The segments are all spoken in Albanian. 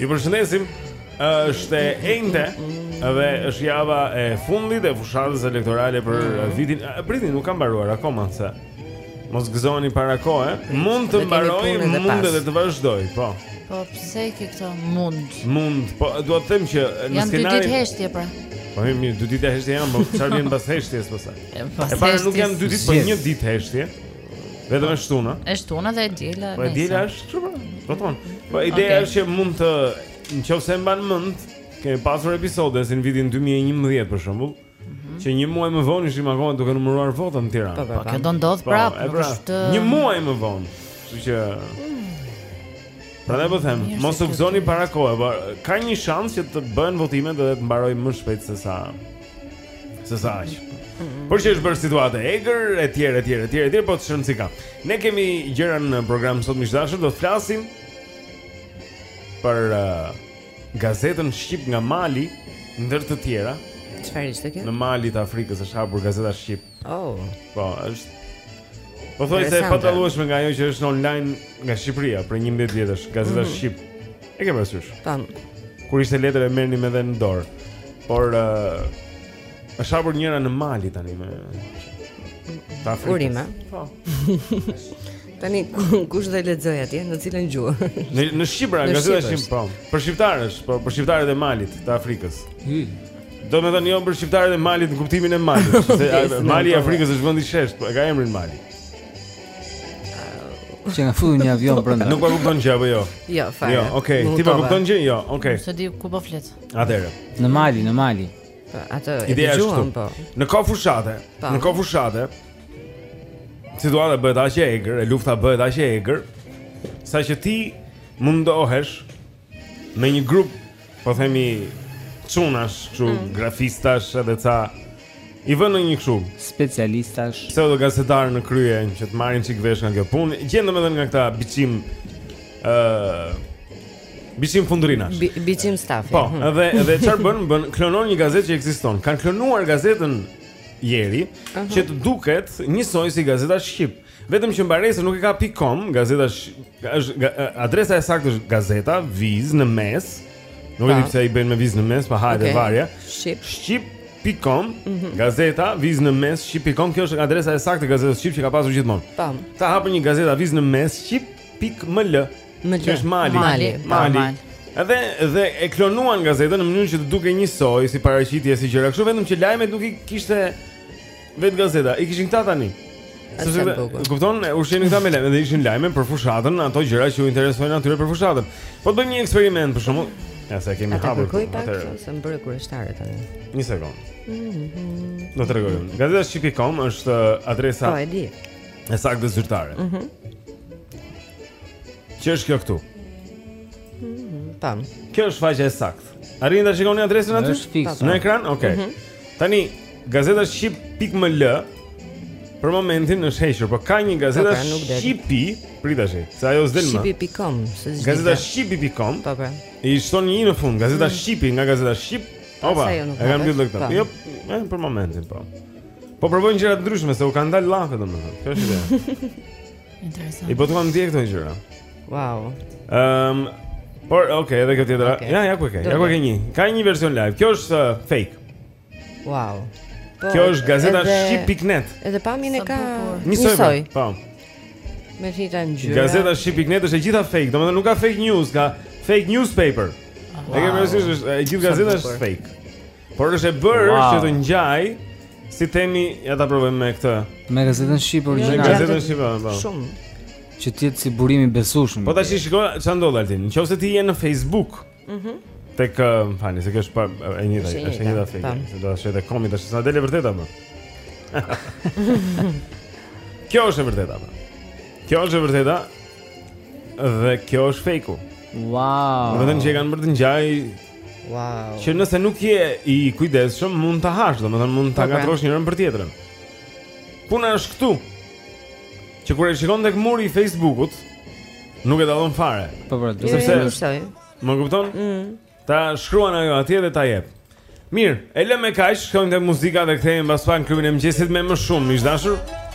Ju përshëndesim. Është e enjte dhe është java e fundit e fushatës elektorale për mm. vitin. Pritni, nuk ka mbaruar akoma se, mos gëzoni para kohë. Mund të mbarojë, mund edhe të vazhdojë, po. Po pse ke këto mund? Mund, po dua të them që në skenarin Janë dy ditë heshtje pra. Po mirë, dy ditë heshtje janë, po çfarë vjen pas heshtjes pastaj? E para nuk janë dy ditë, po një ditë heshtje. Vetëm e shtuna. E shtuna dhe e diela. Po e diela është çfarë? Po thon. Po ideja është që mund të në qoftë se mban mend, kemi pasur episode si në vitin 2011 për shembull, mhm. që një muaj më vonë ishim akoma duke numëruar votat në Tiranë. Po, po, po, po. kjo do ndodh pra, prapë, nuk pra, është një muaj më vonë. Kështu që Prandaj po them, mos u gëzoni para kohe, por ka një shans që të bëhen votimet dhe të mbarojë më shpejt se sa Se sa aq. Por që është bërë situatë e egër, e tjerë, e tjerë, e tjerë, e tjerë, po të shënë si ka. Ne kemi gjëra në program sot miq të dashur, do të flasim për uh, gazetën Shqip nga Mali, ndër të tjera. Çfarë ishte kjo? Në Mali të Afrikës është hapur gazeta Shqip. Oh. Po, është Po thonë se e padallueshme nga ajo që është online nga Shqipëria prej 11 vjetësh, gazeta mm -hmm. Shqip. E ke parasysh? Tan. Kur ishte letër e merrnim edhe në dorë. Por uh, është hapur njëra në Mali tani në Afrikë. Po. Tani kush do e lexojë atje, në cilën gjuhë? Në në shqip, pra, gazeta shqip, po. Për shqiptarësh, po për shqiptarët e Malit të Afrikës. Hmm. Do me thënë jo për shqiptarët e Malit në kuptimin e Malit Se Mali i Afrikës është vend i sheshtë, po e ka emrin Mali Që na fute një avion brënda Nuk po kupton gjë apo jo Jo, fare Jo, okej, okay. ti po kupton gjë jo, okej okay. S'e di ku po flet Atëherë Në Mali, në Mali po, Atë e dëgjova po Në kohë fushate po. Në kohë fushate Situata bëhet aq e egër, e lufta bëhet aq e egër Sa që ti mundohesh me një grup, po themi çunash, kështu mm. grafistash edhe ca i vënë në një kështu specialistash. Pseudogazetar në krye që të marri një çik vesh nga kjo punë? Gjen domethënë edhe nga këta biçim ë uh, Biçim fundrinash. Bi, biçim stafi. Po, hmm. edhe edhe çfarë bën? Bën klonon një gazetë që ekziston. Kanë klonuar gazetën Jeri uh -huh. që të duket njësoj si gazeta shqip. Vetëm që mbaresa nuk e ka.com, gazeta është adresa e saktë është gazeta vizë në mes. Nuk e di pse i bën me vizë në mes, pa hajde okay. varje. Shqip. Shqip..com mm -hmm. gazeta vizë në mes shqip.com kjo është adresa e saktë e gazetës shqip që ka pasur gjithmonë. Tam. Këta hapën një gazeta vizë në mes shqip.ml. ML. Është Mali. Mali. Mali. Mali. Edhe dhe e klonuan gazetën në mënyrë që të dukej njësoj si paraqitje si gjëra kështu vetëm që lajmet nuk i kishte Vetë gazeta, i kishin këta tani. Se më kupton, ushqenin këta me lajme dhe ishin lajme për fushatën, ato gjëra që u interesojnë atyre për fushatën. Po të bëjmë një eksperiment për shembull. Ja se kemi hapur. Kërkoj pak se më bëre kurioztare tani. Një sekond. Mhm. Do të tregoj. Gazeta shqip.com është uh, adresa. Po e di. E saktë zyrtare. Mhm. Ç'është kjo këtu? Mhm. Tam. Kjo është faqja e saktë. Arrin ta shikoni adresën aty? Është fikse. Në ekran? Okej. Okay. Mm -hmm. Tani gazeta shqip.ml për momentin është hequr, por ka një gazeta po, pra, shqipi, pritash, se ajo s'del më. Shqipi.com, se zgjidhet. Gazeta shqipi.com. Po pra. I shton një i në fund, gazeta mm -hmm. shqipi nga gazeta shqip. Po, Opa, e kam mbyllë këtë. Po. Jo, eh, për momentin po. Po provojnë gjëra të ndryshme se u kanë dalë llafe domethënë. Kjo është ide. Interesant. I po të kam ndjek këto gjëra. Wow. Ehm, um, por okay, edhe këtë tjetër. Okay. Ja, ja ku e ke. Ja ku e ke një. Ka një version live. Kjo është uh, fake. Wow. Po, Kjo është gazeta edhe, shqip.net. Edhe pamjen e ka njësoj. Po. Me këto ngjyra. Gazeta shqip.net është e gjitha fake, domethënë nuk ka fake news, ka fake newspaper. Wow. E ke parasysh është e gjithë gazeta është fake. Por është e bërë wow. që të ngjaj si themi, ja ta provojmë me këtë. Me gazetën shqip jo, origjinal. Me gazetën shqip, po, po. Shumë. Që ti të si burim i besueshëm. Po tash shikoj ça ndodh Altin. Nëse ti je në Facebook. Mhm. Mm tek fani, se kjo është e njëjta, është e njëjta fjalë. Po. Se do të shkojë te komi tash, sa del e vërtetë apo? Kjo është e vërtetë apo? Kjo është e vërteta. Dhe kjo është fake-u. Wow. Vetëm që e kanë bërë të ngjaj Wow. Që nëse nuk je i kujdesshëm, mund ta hash, domethënë mund ta po, pra. ngatrosh njërën për tjetrën. Puna është këtu. Që kur e shikon tek muri i Facebookut, nuk e dallon fare. Po pra, sepse më kupton? Mhm. Ta shkruan ajo atje dhe ta jep. Mirë, e lëmë kaq, shkojmë te muzika dhe kthehemi pas pak në klubin e mëngjesit me më shumë, miq të dashur.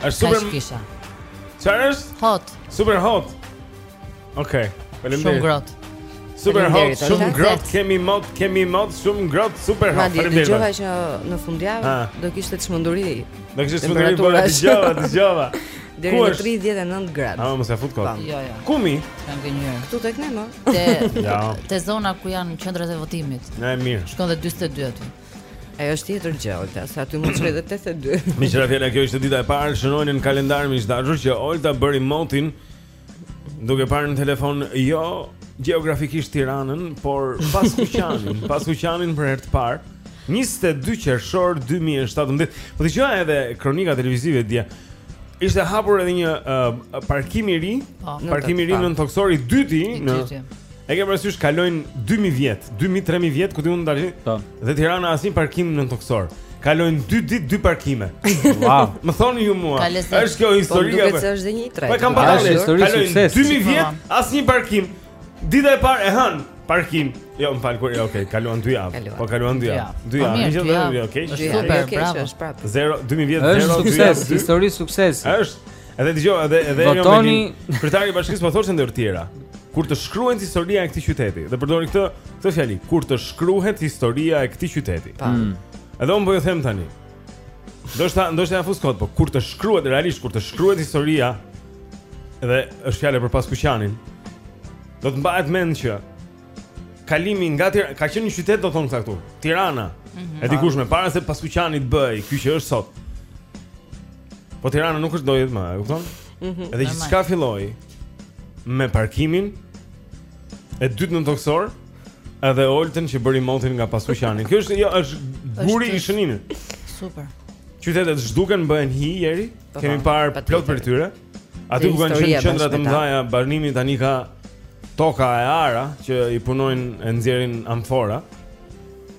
Është super. Kisha. Çfarë është? Hot. Super hot. Okej. Okay. Faleminderit. Shumë grot. Super hot, shumë grot, kemi mot, kemi mot, shumë grot, super hot. Madje dëgjova që në fundjavë do kishte çmenduri. Do kishte çmenduri po dëgjova, dëgjova. Deri në 39 gradë. Ah, mos e fut kot. Jo, jo. Ku mi? Kan gënjyer. Ktu tek ne mo. Te te zona ku janë qendrat e votimit. A e mirë. Shkon dhe 42 aty. Ajo është tjetër gjë, Olta, se aty mund të shkojë edhe 82. Meqë ra fjala kjo ishte dita e parë, shënojeni në kalendar miq të dashur që Olta bëri motin duke parë në telefon jo gjeografikisht Tiranën, por Paskuqanin, Paskuqanin për herë të parë. 22 qershor 2017. Po dëgjoja edhe kronika televizive dje. Ishte hapur edhe një uh, parkim i ri, po. parkim i ri në tokësor i 2 në E ke parasysh kalojnë 2000 vjet, 2000, 3000 vjet ku di un tani? Po. Dhe Tirana asnjë parkim nëntokësor. Kalojnë 2 ditë, 2 parkime. Wow. Më thoni ju mua. Është kjo historia apo? Po duket se është dhe një tret. Po e kam parë një histori sukses. 2000 vjet, po. asnjë parkim. Dita e parë e han parkim. Jo, më fal kur, jo, okay, kaluan 2 javë. Po kaluan 2 javë. 2 po, javë, një vend, okay. Super, bravo. 0 2000 vjet, 0 2000. Është sukses, histori sukses. Është Edhe dëgjoj, edhe edhe jo Votoni... Kryetari i bashkisë po thoshte ndër të tjera, kur të shkruhet historia e këtij qyteti, dhe përdori këtë këtë fjali, kur të shkruhet historia e këtij qyteti. Pa. Mm. Edhe un po ju them tani. Ndoshta ia fus kot, po kur të shkruhet realisht kur të shkruhet historia, edhe është fjala për Paskuqanin. Do të mbahet mend që kalimi nga Tirana, ka qenë një qytet do thon këta këtu, Tirana. Mm -hmm. E di kush, më para se Paskuqani të bëhej, ky që është sot. Po Tirana nuk është dojet më, e kupton? Mm -hmm. Edhe gjithçka filloi me parkimin e dytë nëntokësor, edhe Olten që bëri motin nga Paskuqani. Kjo është jo, është guri i shënimit. Super. Qytetet zhduken bëhen hi, Eri. Po, po, Kemi parë plot prej tyre. Aty ku kanë qenë qendra të mëdha banimi tani ka toka e ara që i punojnë e nxjerrin amfora.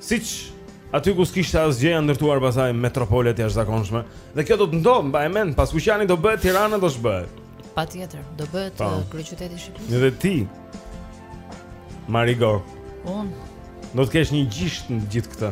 Siç aty ku s'kishte asgjë janë ndërtuar pasaj metropole të jashtëzakonshme. Dhe kjo do të ndodh, mbaj mend, Paskuqani do bëhet, Tirana do zhbëhet. Patjetër, do bëhet po. uh, kryeqyteti i Shqipërisë. Dhe ti Marigo. Un do të kesh një gjisht në gjithë këtë.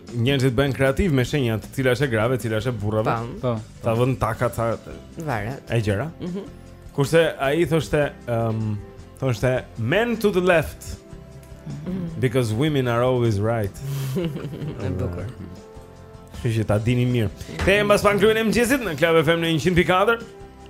Njerëzit bëhen kreativ me shenjat, cila është e grave, cila është e burrave. Po. Ta vënë taka ca. Varet. E gjëra. Mhm. Mm Kurse ai thoshte, ëm, um, thoshte men to the left. Mm -hmm. Because women are always right. Ëm, bukur. Kështu që ta dini mirë. Kthehem pas Pan Krye në mëngjesit në Club FM në 104.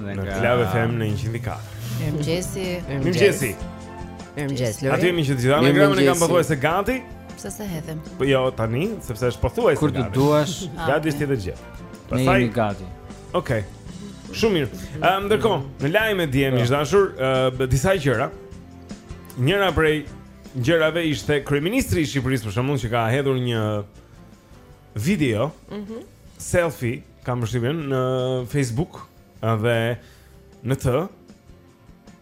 Dhe nga... Në Club FM në 104. Mirëmëngjesi. Mirëmëngjesi. Mirëmëngjesi. Aty jemi që të gjitha, enigmën e kam pothuajse gati. Pse s'e hedhim? Po jo, tani, sepse është pothuajse gati. Kur të duash. Ah, gati është tjetër gjë. Ne jemi gati. Okej. Shumë mirë. Ehm, ndërkohë, në lajme dje ish po. dashur, ë disa gjëra. Njëra prej gjërave ishte kryeministri i Shqipërisë për shembull që ka hedhur një video, mm -hmm. selfie, kam përshtypjen në Facebook dhe në të,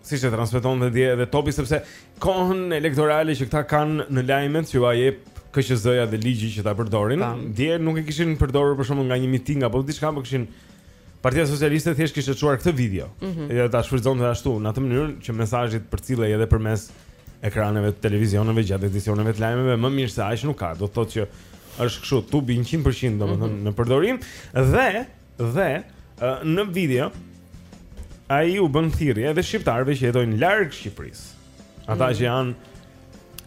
siç e transmetonte dje edhe Topi sepse kohën elektorale që këta kanë në lajmet që ua jep KQZ-ja dhe ligji që ta përdorin, dje nuk e kishin përdorur për shembull nga një miting apo diçka, por kishin Partia Socialiste thjesht kishte çuar këtë video. Mm -hmm. Edhe ta shfrytëzonte ashtu në atë mënyrë që mesazhi të përcillej edhe përmes ekraneve të televizioneve gjatë edicioneve të lajmeve, më mirë se aq nuk ka. Do të thotë që Është kështu, tubi 100% domethënë mm -hmm. në përdorim dhe dhe uh, në video ai u bën thirrje edhe shqiptarëve që jetojnë larg Shqipërisë. Ata mm -hmm. që janë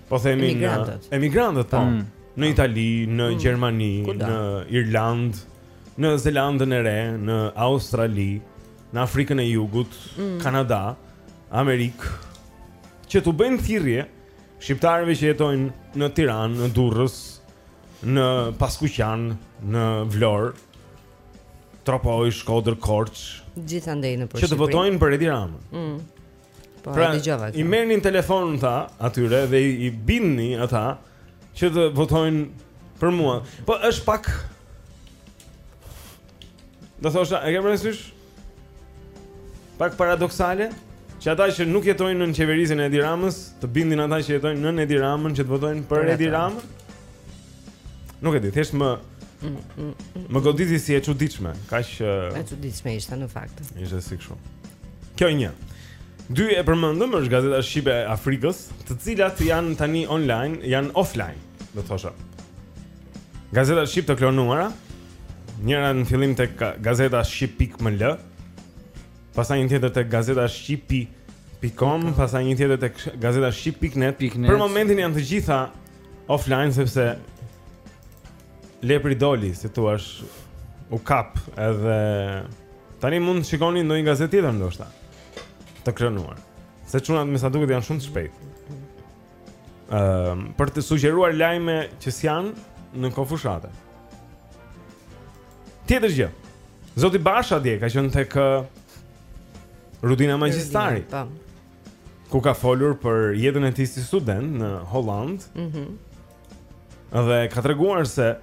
po themi emigrantët, në, emigrantët po, mm. në Itali, në mm. Gjermani, Kuda. në Irland, në Zelandën e Re, në Australi, në Afrikën e Jugut, mm. Kanada, Amerikë, që t'u bëjnë thirrje Shqiptarëve që jetojnë në Tiranë, në Durrës, në Paskuqan, në Vlorë, Tropoj, Shkodër, Korçë, gjithandej në Shqipëri. Që të votojnë për Edi Ramën. Mm. Po, pra, dëgjova. I merrni në telefon ta atyre dhe i, i bindni ata që të votojnë për mua. Po është pak Do thosha, e ke parasysh? Pak paradoksale, që ata që nuk jetojnë nën qeverisjen e Edi Ramës, të bindin ata që jetojnë nën Edi Ramën që të votojnë për, për Edi Ramën. Nuk e di, thjesht më mm, mm, mm. më goditi si e çuditshme, kaq e çuditshme ishte në fakt. Ishte si kështu. Kjo një. Dy e përmendëm është gazeta Shqipe e Afrikës, të cilat janë tani online, janë offline, do thosha. Gazeta Shqip të klonuara. Njëra në fillim tek gazeta shqip.ml Pastaj një tjetër tek gazeta shqip.com Pastaj një tjetër tek gazeta shqip.net Për momentin janë të gjitha offline sepse Lepri doli, si thuash u kap edhe Tani mund të shikoni ndonjë gazetë tjetër ndoshta Të klonuar Se çunat me sa duket janë shumë të shpejtë Ëm, uh, për të sugjeruar lajme që s'janë në kohë fushate. Tjetër gjë. Zoti Basha dje ka qenë tek Rudina Magjistari. Po. Ku ka folur për jetën e tij si student në Hollandë. Mhm. Mm dhe ka treguar se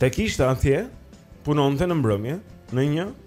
tek ishte atje punonte në mbrëmje në një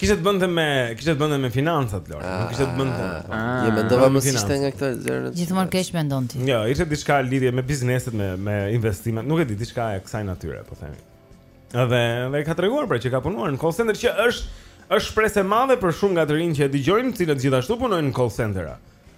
Kishte të bënte me, kishte të bënte me financat Lori, nuk kishte të bënte. Ah, ah, se mendova mos ishte nga këto zëra. Gjithmonë keq mendon ti. Jo, ishte diçka lidhje me bizneset, me me investimet, nuk e di diçka e kësaj natyre, po themi. Edhe dhe ka treguar pra që ka punuar në call center që është është shpresë e madhe për shumë nga të rinjtë që e dëgjojnë, të cilët gjithashtu punojnë në call center-a.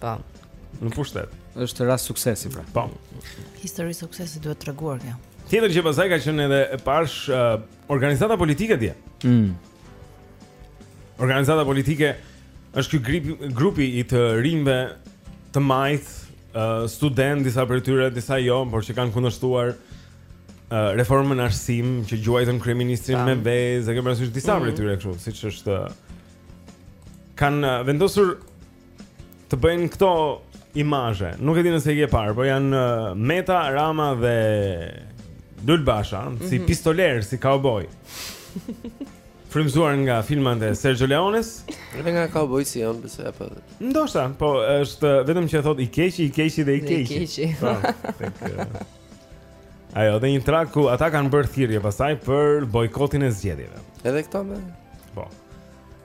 Po. Në pushtet. Është rast suksesi pra. Po. Histori suksesi duhet treguar kjo. Tjetër që pastaj ka qenë edhe e pashë uh, organizata politike dje. Mm. Organizata politike është ky grupi grupi i të rinjve të majtë, uh, studentë disa prej tyre, disa jo, por që kanë kundërshtuar uh, reformën në arsim që gjuajtën kryeministrin me vezë, e ke parasysh disa prej mm. tyre kështu, siç është kanë vendosur të bëjnë këto imazhe. Nuk e di nëse i ke parë, po janë uh, Meta, Rama dhe Lul Basha, mm -hmm. si mhm. pistoler, si cowboy. Frymëzuar nga filmat e Sergio Leones. Edhe nga cowboy si janë, pse jo. Ndoshta, po është uh, vetëm që e thotë i keqi, i keqi dhe i keqi. I keqi. Po, tek uh, Ajo, dhe një trak ku ata kanë bërë thirrje pastaj për bojkotin e zgjedhjeve. Edhe këto me. Po.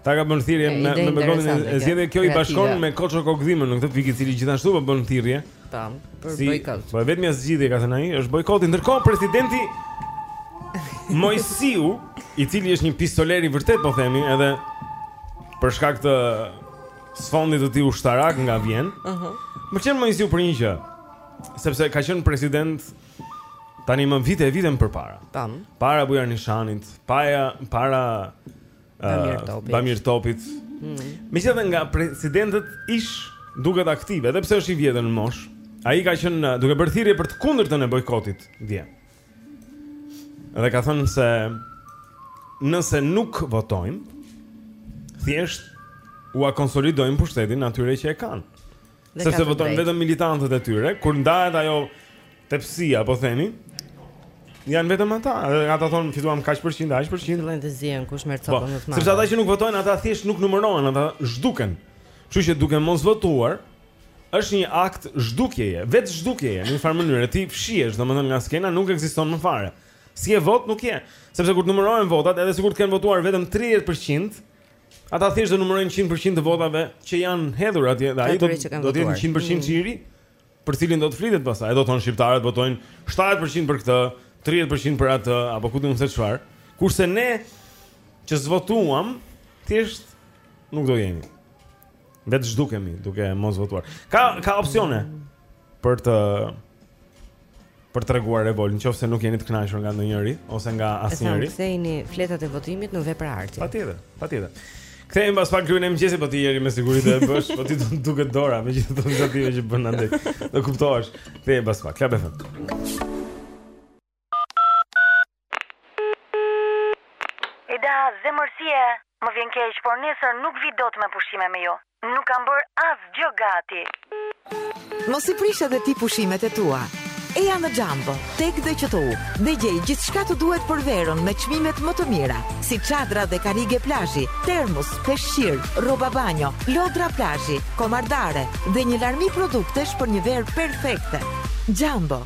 Ta ka bën thirrje për bojkotin e zgjedhjeve kjo i bashkon me Koço Kokdhimën në këtë pikë i cili gjithashtu po bën thirrje. Tam, për si, bojkot. Po e vetmja zgjidhje ka thënë ai, është bojkoti. Ndërkohë presidenti Moisiu, i cili është një pistoler i vërtetë po themi, edhe për shkak të sfondit të tij ushtarak nga vjen. Ëh. Uh -huh. Më qenë Moisiu për një gjë, sepse ka qenë president tani më vite e vite më përpara. Tam. Para Bujar Nishanit, para para Bamir Topit. Bamir Topit. Mm. Megjithatë nga presidentët ish duket aktiv, edhe pse është i vjetër në moshë. Ai ka qenë uh, duke bërë thirrje për të kundërtën e bojkotit dje. Dhe ka thënë se nëse nuk votojmë, thjesht ua konsolidojmë pushtetin atyre që e kanë. dhe ka të drejtë. Sepse votojnë vetëm militantët e tyre, kur ndahet ajo tepsia, po themi, janë vetëm ata, edhe ata thonë fituam kaq për qind, aq për qind. Fillojnë të zihen kush merr copën po, më të madhe. Sepse ata që nuk votojnë, ata thjesht nuk numërohen, ata zhduken. Kështu që duke mos votuar, është një akt zhdukjeje, vetëzhdukjeje në një farë mënyre, ti fshihesh, domethënë nga skena nuk ekziston më fare. S'je votë nuk je, sepse kur numërohen votat, edhe sikur të kenë votuar vetëm 30%, Ata thjesht do numërojnë 100% të votave që janë hedhur atje dhe ai do do të jetë 100%-shi mm. për cilin do të flitet pastaj. Do thonë shqiptarët votojnë 70% për këtë, 30% për atë apo ku di unë se çfarë. Kurse ne që s'votuam thjesht nuk do jemi. Vetëzhdukemi duke mos votuar. Ka ka opsione. Mm. për të për treguar revoltë, në qoftë se nuk jeni të kënaqur nga ndonjëri ose nga asnjëri. Sa kthejini fletët e votimit në vepra arti. Patjetër, patjetër. Kthehemi pas pak Klubin e Mëngjesit po ti Eri me siguri do ta bësh, po të duket dora me gjithë ato iniciativa që bën andaj. Do kuptohesh. Kthehemi pas pak. Klap e fund. Ida, zemër si je? Më vjen keq, por nesër nuk vij dot me pushime me ju. Nuk kam bërë asgjë gati. Mos i prish edhe ti pushimet e tua. Eja në Jumbo, TEG dhe QTU, dhe gjej gjithçka të duhet për verën me çmimet më të mira, si çadra dhe karrige plazhi, termus, peshqir, rroba banjo, lodra plazhi, komardare dhe një larmi produktesh për një verë perfekte. Jumbo.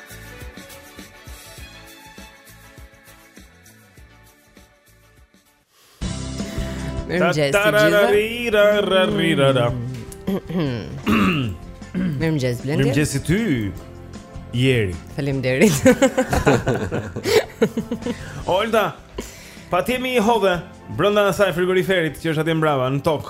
Mirëmëngjes të gjithëve. Mirëmëngjes Blendi. Mirëmëngjes ty. Jeri. Faleminderit. Olta. Pa ti mi i hodhe brenda asaj frigoriferit që është atje mbrapa në tokë.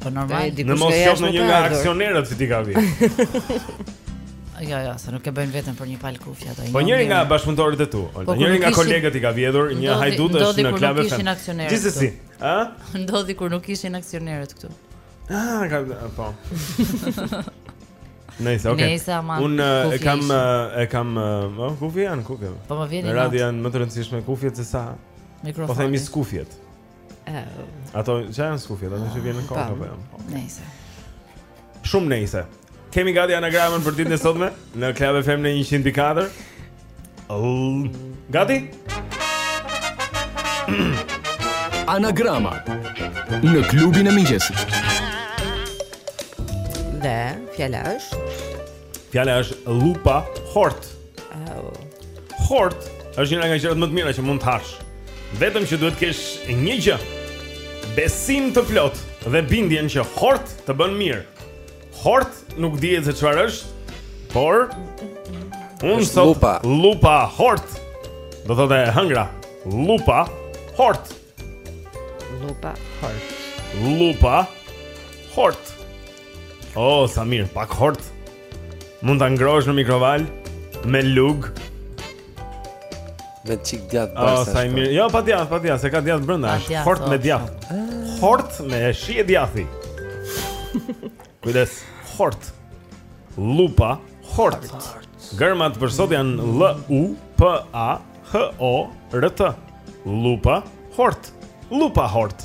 Po normal, dikush nga jashtë. Në mos një nga aksionerët që t'i ketë vi. Jo, jo, se nuk e bëjnë vetëm për një palë kufje ato. Po njëri nga bashkëpunëtorët e tu, po, njëri nga kolegët i ka vjedhur një hajdut është në Club FM. Gjithsesi, ë? Ndodhi kur nuk ishin aksionerët këtu. Ah, ka po. Nejse, okay. Nejse, aman. Un e kam e kam, po, kufje janë kufje. Po më vjen. Pra janë më të rëndësishme kufjet se sa. Mikrofon. Po themi skufjet. Oh. Ato ça janë skufjet, ato që vihen në kokë apo janë. Jo? Nejse. Shumë nejse. Kemi gati anagramën për ditën e sotme në Club FM në 104. Oh. Gati? Anagrama në klubin e mëngjesit. Dhe fjala është Fjala është llupa hort. Oh. Hort është një nga gjërat më të mira që mund të hash. Vetëm që duhet të kesh një gjë. Besim të plotë dhe bindjen që hort të bën mirë. Hort nuk dihet se çfarë është, por unë sot llupa. llupa hort. Do thotë e hëngra. Llupa hort. Llupa hort. Llupa hort. Oh, sa mirë, pak hort. Mund ta ngrohësh në mikrovalë me lugë. Me çik djath bashkë. Oh, sa mirë. Jo, pa djath, pa djath, se ka djath brenda. Hort me djath. Hort me shije djathi. Kujdes, hort. Llupa, hort. Gërmat për sot janë L U P A H O R T. Llupa, hort. Llupa, hort.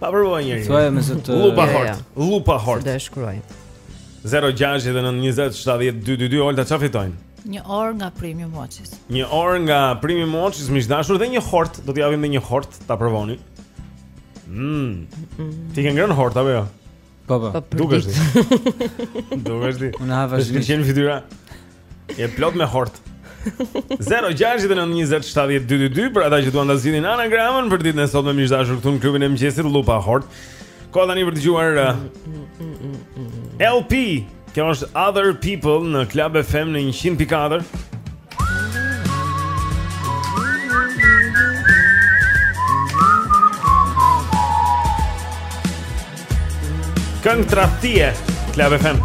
Pa provoje njëherë. Thuaj me zë. Llupa jo, jo. hort. Llupa hort. Do e shkruaj. 0692070222 Olta çfarë fitojnë? Një orë nga Premium Watches. Një orë nga Premium Watches miq të dashur dhe një hort, do t'i japim edhe një hort ta provoni. Mmm. Ti ke ngrënë hort apo jo? Po po. po Dukesh ti. Dukesh ti. Unë ha vazhdimisht. Të qesh fytyra. Je plot me hort. 0692070222 për ata që duan ta zgjidhin anagramën për ditën e sotme miq të dashur këtu në klubin e mëngjesit Llupa Hort. Koha tani për të dëgjuar uh, LP Kjo është Other People në Club FM në 100.4. Këngë trafiku, Club FM.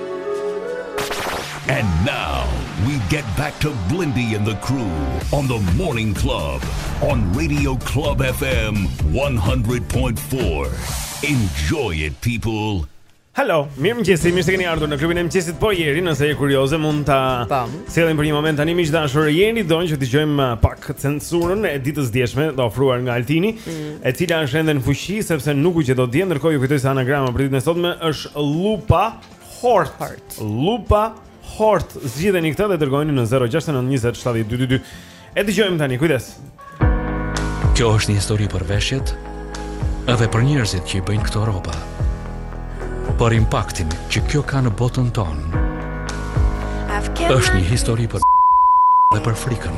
And now we get back to Blindy and the crew on the Morning Club on Radio Club FM 100.4. Enjoy it people. Hello, mirëmëngjesi, mirë se keni ardhur në klubin e mëngjesit po Jeri, nëse je kurioze mund ta sjellim për një moment tani miq të dashur, Jeri do që të dëgjojmë uh, pak censurën e ditës së djeshme, të ofruar nga Altini, mm. e cila është ende në fuqi sepse nuk u gjend dot dje, ndërkohë ju kujtoj se anagrama për ditën e sotme është Lupa Hort. Hort. Lupa Hort. Zgjidheni këtë dhe dërgojeni në 069 20 70 222. E dëgjojmë tani, kujdes. Kjo është një histori për veshjet edhe për njerëzit që i bëjnë këto rroba. Për impaktin që kjo ka në botën tonë. Është një histori për dhe për frikën.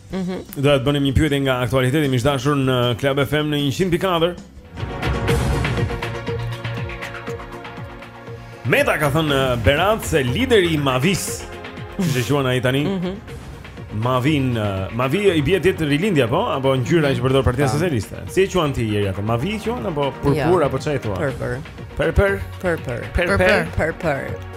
Mhm. Mm Do të bënim një pyetje nga aktualiteti miq të dashur në Club FM në 100.4. Meta ka thënë eh, në Berat se lideri i mavisë, siç e quan ai tani. Mhm. Mm Mavin, eh, Mavi i bie të jetë Rilindja po, apo ngjyra që përdor Partia Po. Socialiste. Si e quan ti Jeri atë? Mavi i quan apo purpur Jo. apo çfarë e thua? Purpur. Purpur. Purpur. Purpur. Purpur.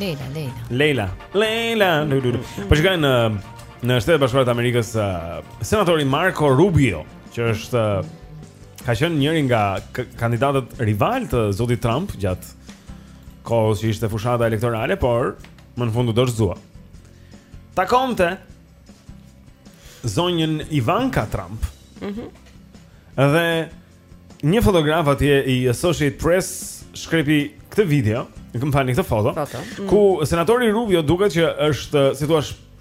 Leila, Leila. Leila. Leila. Po shkoj në në Shtetet e Bashkuara të Amerikës uh, senatori Marco Rubio, që është uh, ka qenë njëri nga kandidatët rivalë të zotit Trump gjatë kohës që ishte fushata elektorale, por më në fund u dorëzua. Takonte zonjën Ivanka Trump. Mhm. Mm dhe Një fotograf atje i Associated Press shkrepi këtë video, më falni këtë foto, foto. Mm. ku senatori Rubio duket që është, si thua,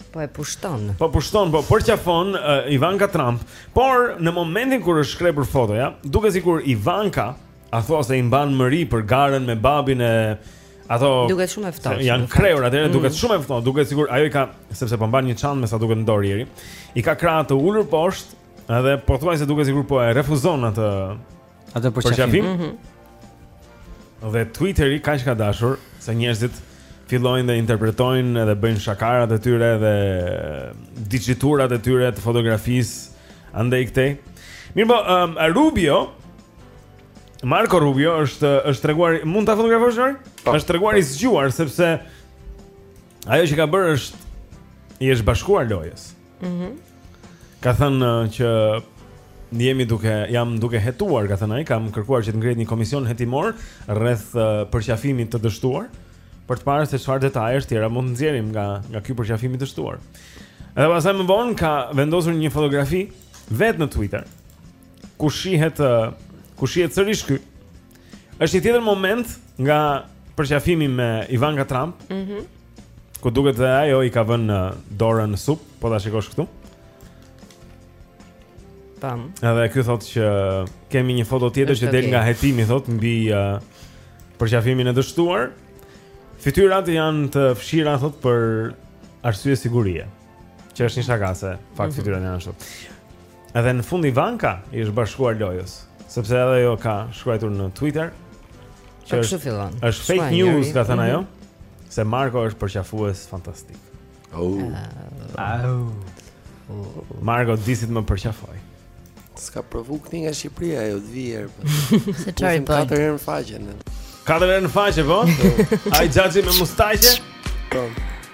po e pushton. Po pushton, po përqafon uh, Ivanka Trump, por në momentin kur është shkrepur fotoja, duket sikur Ivanka a thua se i mban mëri për garën me babin e Ajo duket shumë e ftohtë. Janë krijuar atëherë mm. duket shumë e ftohtë, duket sikur ajo i ka sepse po mban një çantë me sa duket në dorë Jeri. I ka krahët të ulur poshtë Edhe pothuajse duket sikur po e refuzon atë atë përqafim. Mm -hmm. Dhe Twitteri kaq ka dashur se njerëzit fillojnë dhe interpretojnë edhe bëjnë shakarat e tyre dhe diçiturat e tyre të fotografisë andej këtej. Mirëpo, um, Rubio Marco Rubio është është treguar mund ta fotografosh Jeri? Po. Është treguar i zgjuar sepse ajo që ka bërë është i është bashkuar lojës. Mhm. Mm ka thënë uh, që jemi duke jam duke hetuar, ka thënë ai, kam kërkuar që të ngrihet një komision hetimor rreth uh, përqafimit të dështuar për të parë se çfarë detajesh të tjera mund të nxjerrim nga nga ky përqafim i dështuar. Edhe pastaj më vonë ka vendosur një fotografi vetë në Twitter ku shihet uh, ku shihet sërish ky. Është një tjetër moment nga përqafimi me Ivanka Trump. Mhm. Mm Ku duket se ajo i ka vënë dorën në sup, po ta shikosh këtu. Tam. Edhe ky thotë që kemi një foto tjetër që del nga hetimi thotë mbi uh, përqafimin e dështuar. Fytyrat janë të fshira thotë për arsye sigurie. Që është një shaka se, fakt mm -hmm. fytyrat janë ashtu. Edhe në fund Ivanka i është bashkuar lojës, sepse edhe ajo ka shkruar në Twitter. Që është fillon. Është fake news, ka thënë ajo, mhm. se Marko është përqafues fantastik. Oh. Au. Marko disit më përqafoi. S'ka provu këtë nga Shqipëria, ajo të vijë. Po. Se çfarë bën? Katër herë në faqe. Katër herë në faqe, po? po. Ai xhaxhi me mustaqe. Po.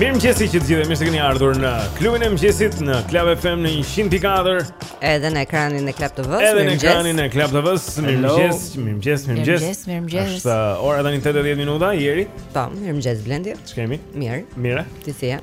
Mirëmëngjesi të gjithë, mirë se këni ardhur në klubin e mëngjesit në Club FM në 100.4 Edhe në ekranin e Club TV-së, mirëmëngjes Edhe në ekranin e Club TV-së, mirëmëngjes, mirëmëngjes, mirëmëngjes Mirëmëngjes, mirë Është ora edhe një 80 minuta, jeri Po, mirëmëngjes, Blendi Ç'kemi? Mirë Mirë Ti si je?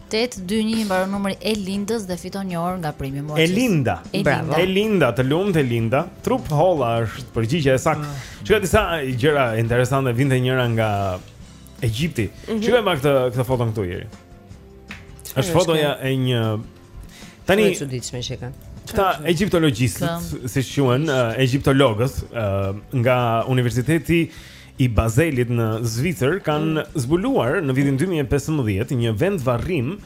821 i mbaron numri Elindës dhe fiton një orë nga Premium Watches. Elinda. Bravo. Elinda, të lumtë Elinda. Trupholla është përgjigja e saktë. Mm. Ka disa gjëra interesante vjen njëra nga Egjipti. Mm -hmm. Shikojmë këtë këtë foton këtu Jeri. Është fotoja e një Tani e çuditshme që kanë. Këta egjiptologjistët, siç quhen, egjiptologët nga Universiteti i Bazelit në Zvicër kanë mm. zbuluar në vitin 2015 një vendvarrim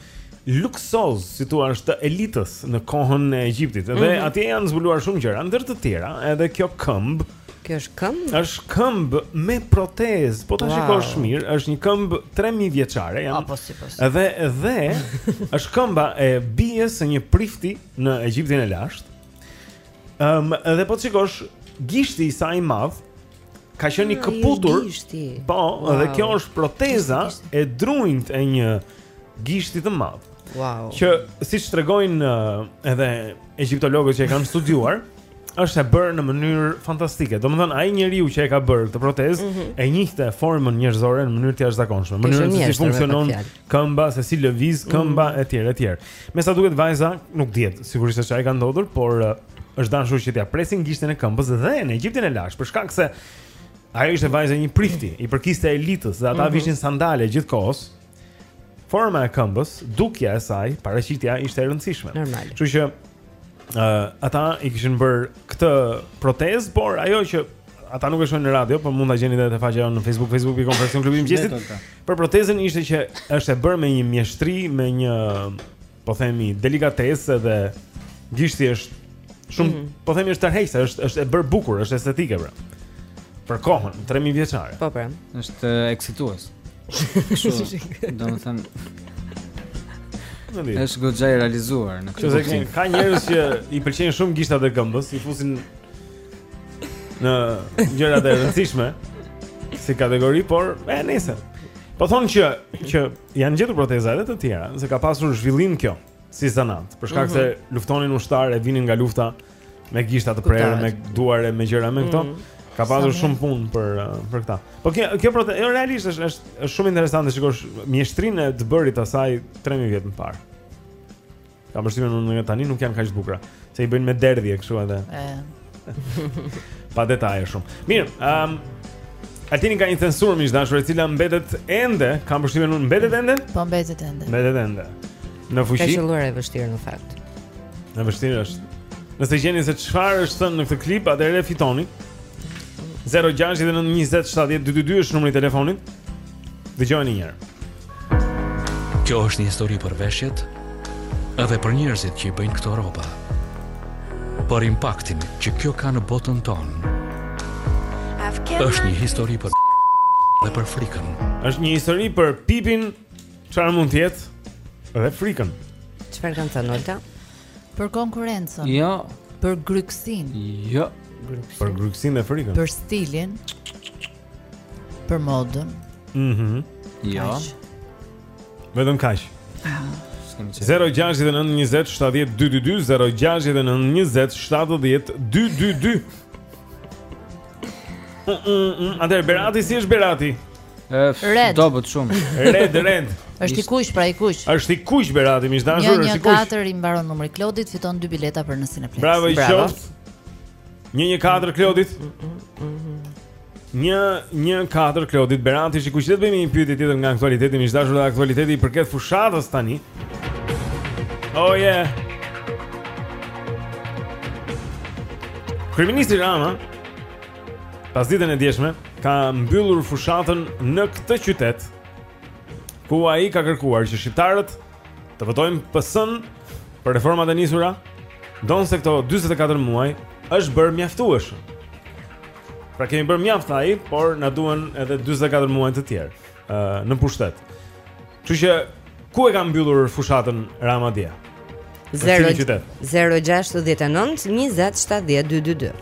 luksoz, si thua, të elitës në kohën e Egjiptit. Dhe mm -hmm. atje janë zbuluar shumë gjëra, ndër të tjera, edhe kjo këmbë. Kjo është këmbë? Është këmbë me protezë. Po ta wow. shikosh mirë, është një këmbë 3000 vjeçare, janë. Apo si po. Dhe dhe është këmba e bijës së një prifti në Egjiptin e lashtë. Ëm, um, edhe po të shikosh gishti i saj i madh, ka qenë i ah, këputur. Po, wow. dhe kjo është proteza e drunjtë e një gishti të madh. Wow. Që siç tregojnë uh, edhe egjiptologët që e kanë studiuar, është e bërë në mënyrë fantastike. Domethënë ai njeriu që e ka bërë këtë protezë mm -hmm. e njihte formën njerëzore në mënyrë të jashtëzakonshme, mënyrën se si funksionon këmba, se si lëviz këmba mm -hmm. etj etj. Me sa duket vajza nuk dihet sigurisht se çfarë ka ndodhur, por uh, është dashur që t'ia presin gishtin e këmbës dhe në Egjiptin e lashtë, për shkak se ajo ishte vajza e një prifti, i përkiste elitës dhe ata Mhm. vishin sandale gjithkohës. Forma e këmbës, dukja e saj, paraqitja ishte e rëndësishme. Normal. Kështu që ë ata i kishin bërë këtë protezë, por ajo që ata nuk e shohin në radio, por mund ta gjeni edhe te faqja jonë në Facebook, facebook.com fraksion klubi i mëngjesit. Vetë, Olta. Për protezën ishte që është e bërë me një mjeshtri, me një, po themi, delikatesë dhe gishti është shumë, mm -hmm. po themi është tërheqëse, është është e bërë bukur, është estetike pra. Për kohën 3000 vjeçare. Po pra. Është eksitues. Kështu. Domethënë Është goxha e realizuar në këtë. Ka njerëz që i pëlqejnë shumë gishtat e këmbës, i fusin në gjëra të rëndësishme si kategori, por e nëse. Po thonë që që janë gjetur proteza edhe të tjera, se ka pasur zhvillim kjo si zanat, për shkak mm -hmm. se mhm. luftonin ushtarë e vinin nga lufta me gishta të prerë, me duare, me gjëra me këto. Mm -hmm. Ka pasur shumë punë për uh, për këtë. Po kjo kjo proteza jo, realisht është është është shumë interesante të shikosh mjeshtrinë e të bërit të asaj 3000 vjet më parë. Kam përshtypjen unë nga tani nuk janë kaq të bukura, se i bëjnë me derdhje kështu edhe. pa detaje shumë. Mirë, ëm um, Altini ka një censurë, miq të dashur, e cila mbetet ende, kam përshtypjen unë mbetet ende? Po mbetet ende. Mbetet ende. Në fuqi. Ka qelluar e vështirë në fakt. E vështirë është. Nëse gjeni se çfarë është thënë në këtë klip, atëherë fitoni. 069 20 70 222 është numri i telefonit. Dëgjojeni një herë. Kjo është një histori për veshjet edhe për njerëzit që i bëjnë këto rroba. Për impaktin që kjo ka në botën tonë. Është një histori për dhe për frikën. Është një histori për Pipin, çfarë mund të jetë dhe frikën. Çfarë ka thënë Olta? Për konkurrencën. Jo. Për grykësinë. Jo. Për grykësinë dhe frikën. Për stilin. Për modën. Mhm. Mm jo. Vetëm kaq. Ah. 0-6-9-20-7-10-2-2-2 0-6-9-20-7-10-2-2-2 Atëherë, Berati si është Berati? Red Dobët shumë Red, red është i kuq pra i kuq? Është i kuq Berati, miq të dashur është i kuq. 114 i mbaron numri Klodit, fiton dy bileta për në Cineplex. Bravo i qoftë. 114 Klodit. Një, një, katër, Klodit Berati, shiko që të bëjmë një pyetje tjetër nga aktualiteti, miq të dashur dhe aktualiteti i përket fushatës tani. Oh yeah! Kryeministri Rama, pas ditën e djeshme, ka mbyllur fushatën në këtë qytet, ku ai ka kërkuar që shqiptarët të votojnë PS-në për reformat e nisura, ndonëse këto 44 muaj është bërë mjaftueshëm. Pra kemi bërë mjaft ai, por na duhen edhe 44 muaj të tjerë ë uh, në pushtet. Kështu që ku e ka mbyllur fushatën Rama dje? 0 069 20 70 222.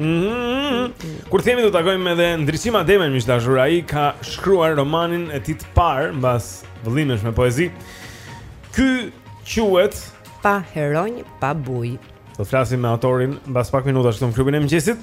Mhm. Kurse ne do të takojmë edhe Ndriçim Ademajn, miq të dashur, ai ka shkruar romanin e tij të parë mbas vëllimesh me poezi. Ky quhet Pa heronj, pa bujë. Do të flasim me autorin mbas pak minutash në klubin e mëngjesit.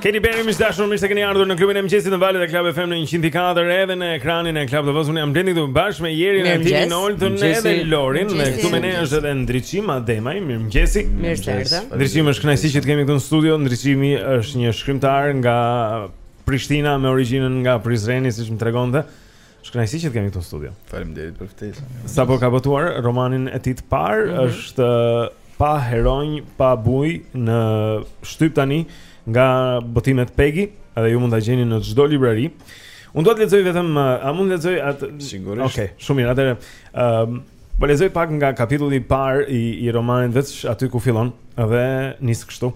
Katy Perry miq të dashur, mirë se keni ardhur në klubin e mëngjesit në valët e Club FM në 104 edhe në ekranin e Club TV-s. Unë jam Blendi këtu bashkë me Jerin, Antin, Oltën edhe Lorin. Dhe këtu me ne është edhe Ndriçim Ademaj, mirë mëngjesi. Mirë se erdhe. Ndriçim është kënaqësi që të kemi këtu në studio. Ndriçimi është një shkrimtar nga Prishtina me origjinën nga Prizreni, siç më tregonte. Është kënaqësi që të kemi këtu në studio. Faleminderit për ftesën. Sapo ka botuar romanin e tij të parë, mm -hmm. është Pa heronj, pa bujë në shtyp tani nga botimet Pegi, edhe ju mund ta gjeni në çdo librari. Unë do të lexoj vetëm, a mund të lexoj atë? Sigurisht. Okej, okay, shumë mirë. Atëherë, ëm, um, po lexoj pak nga kapitulli i parë i i romanit vetë aty ku fillon dhe nis kështu.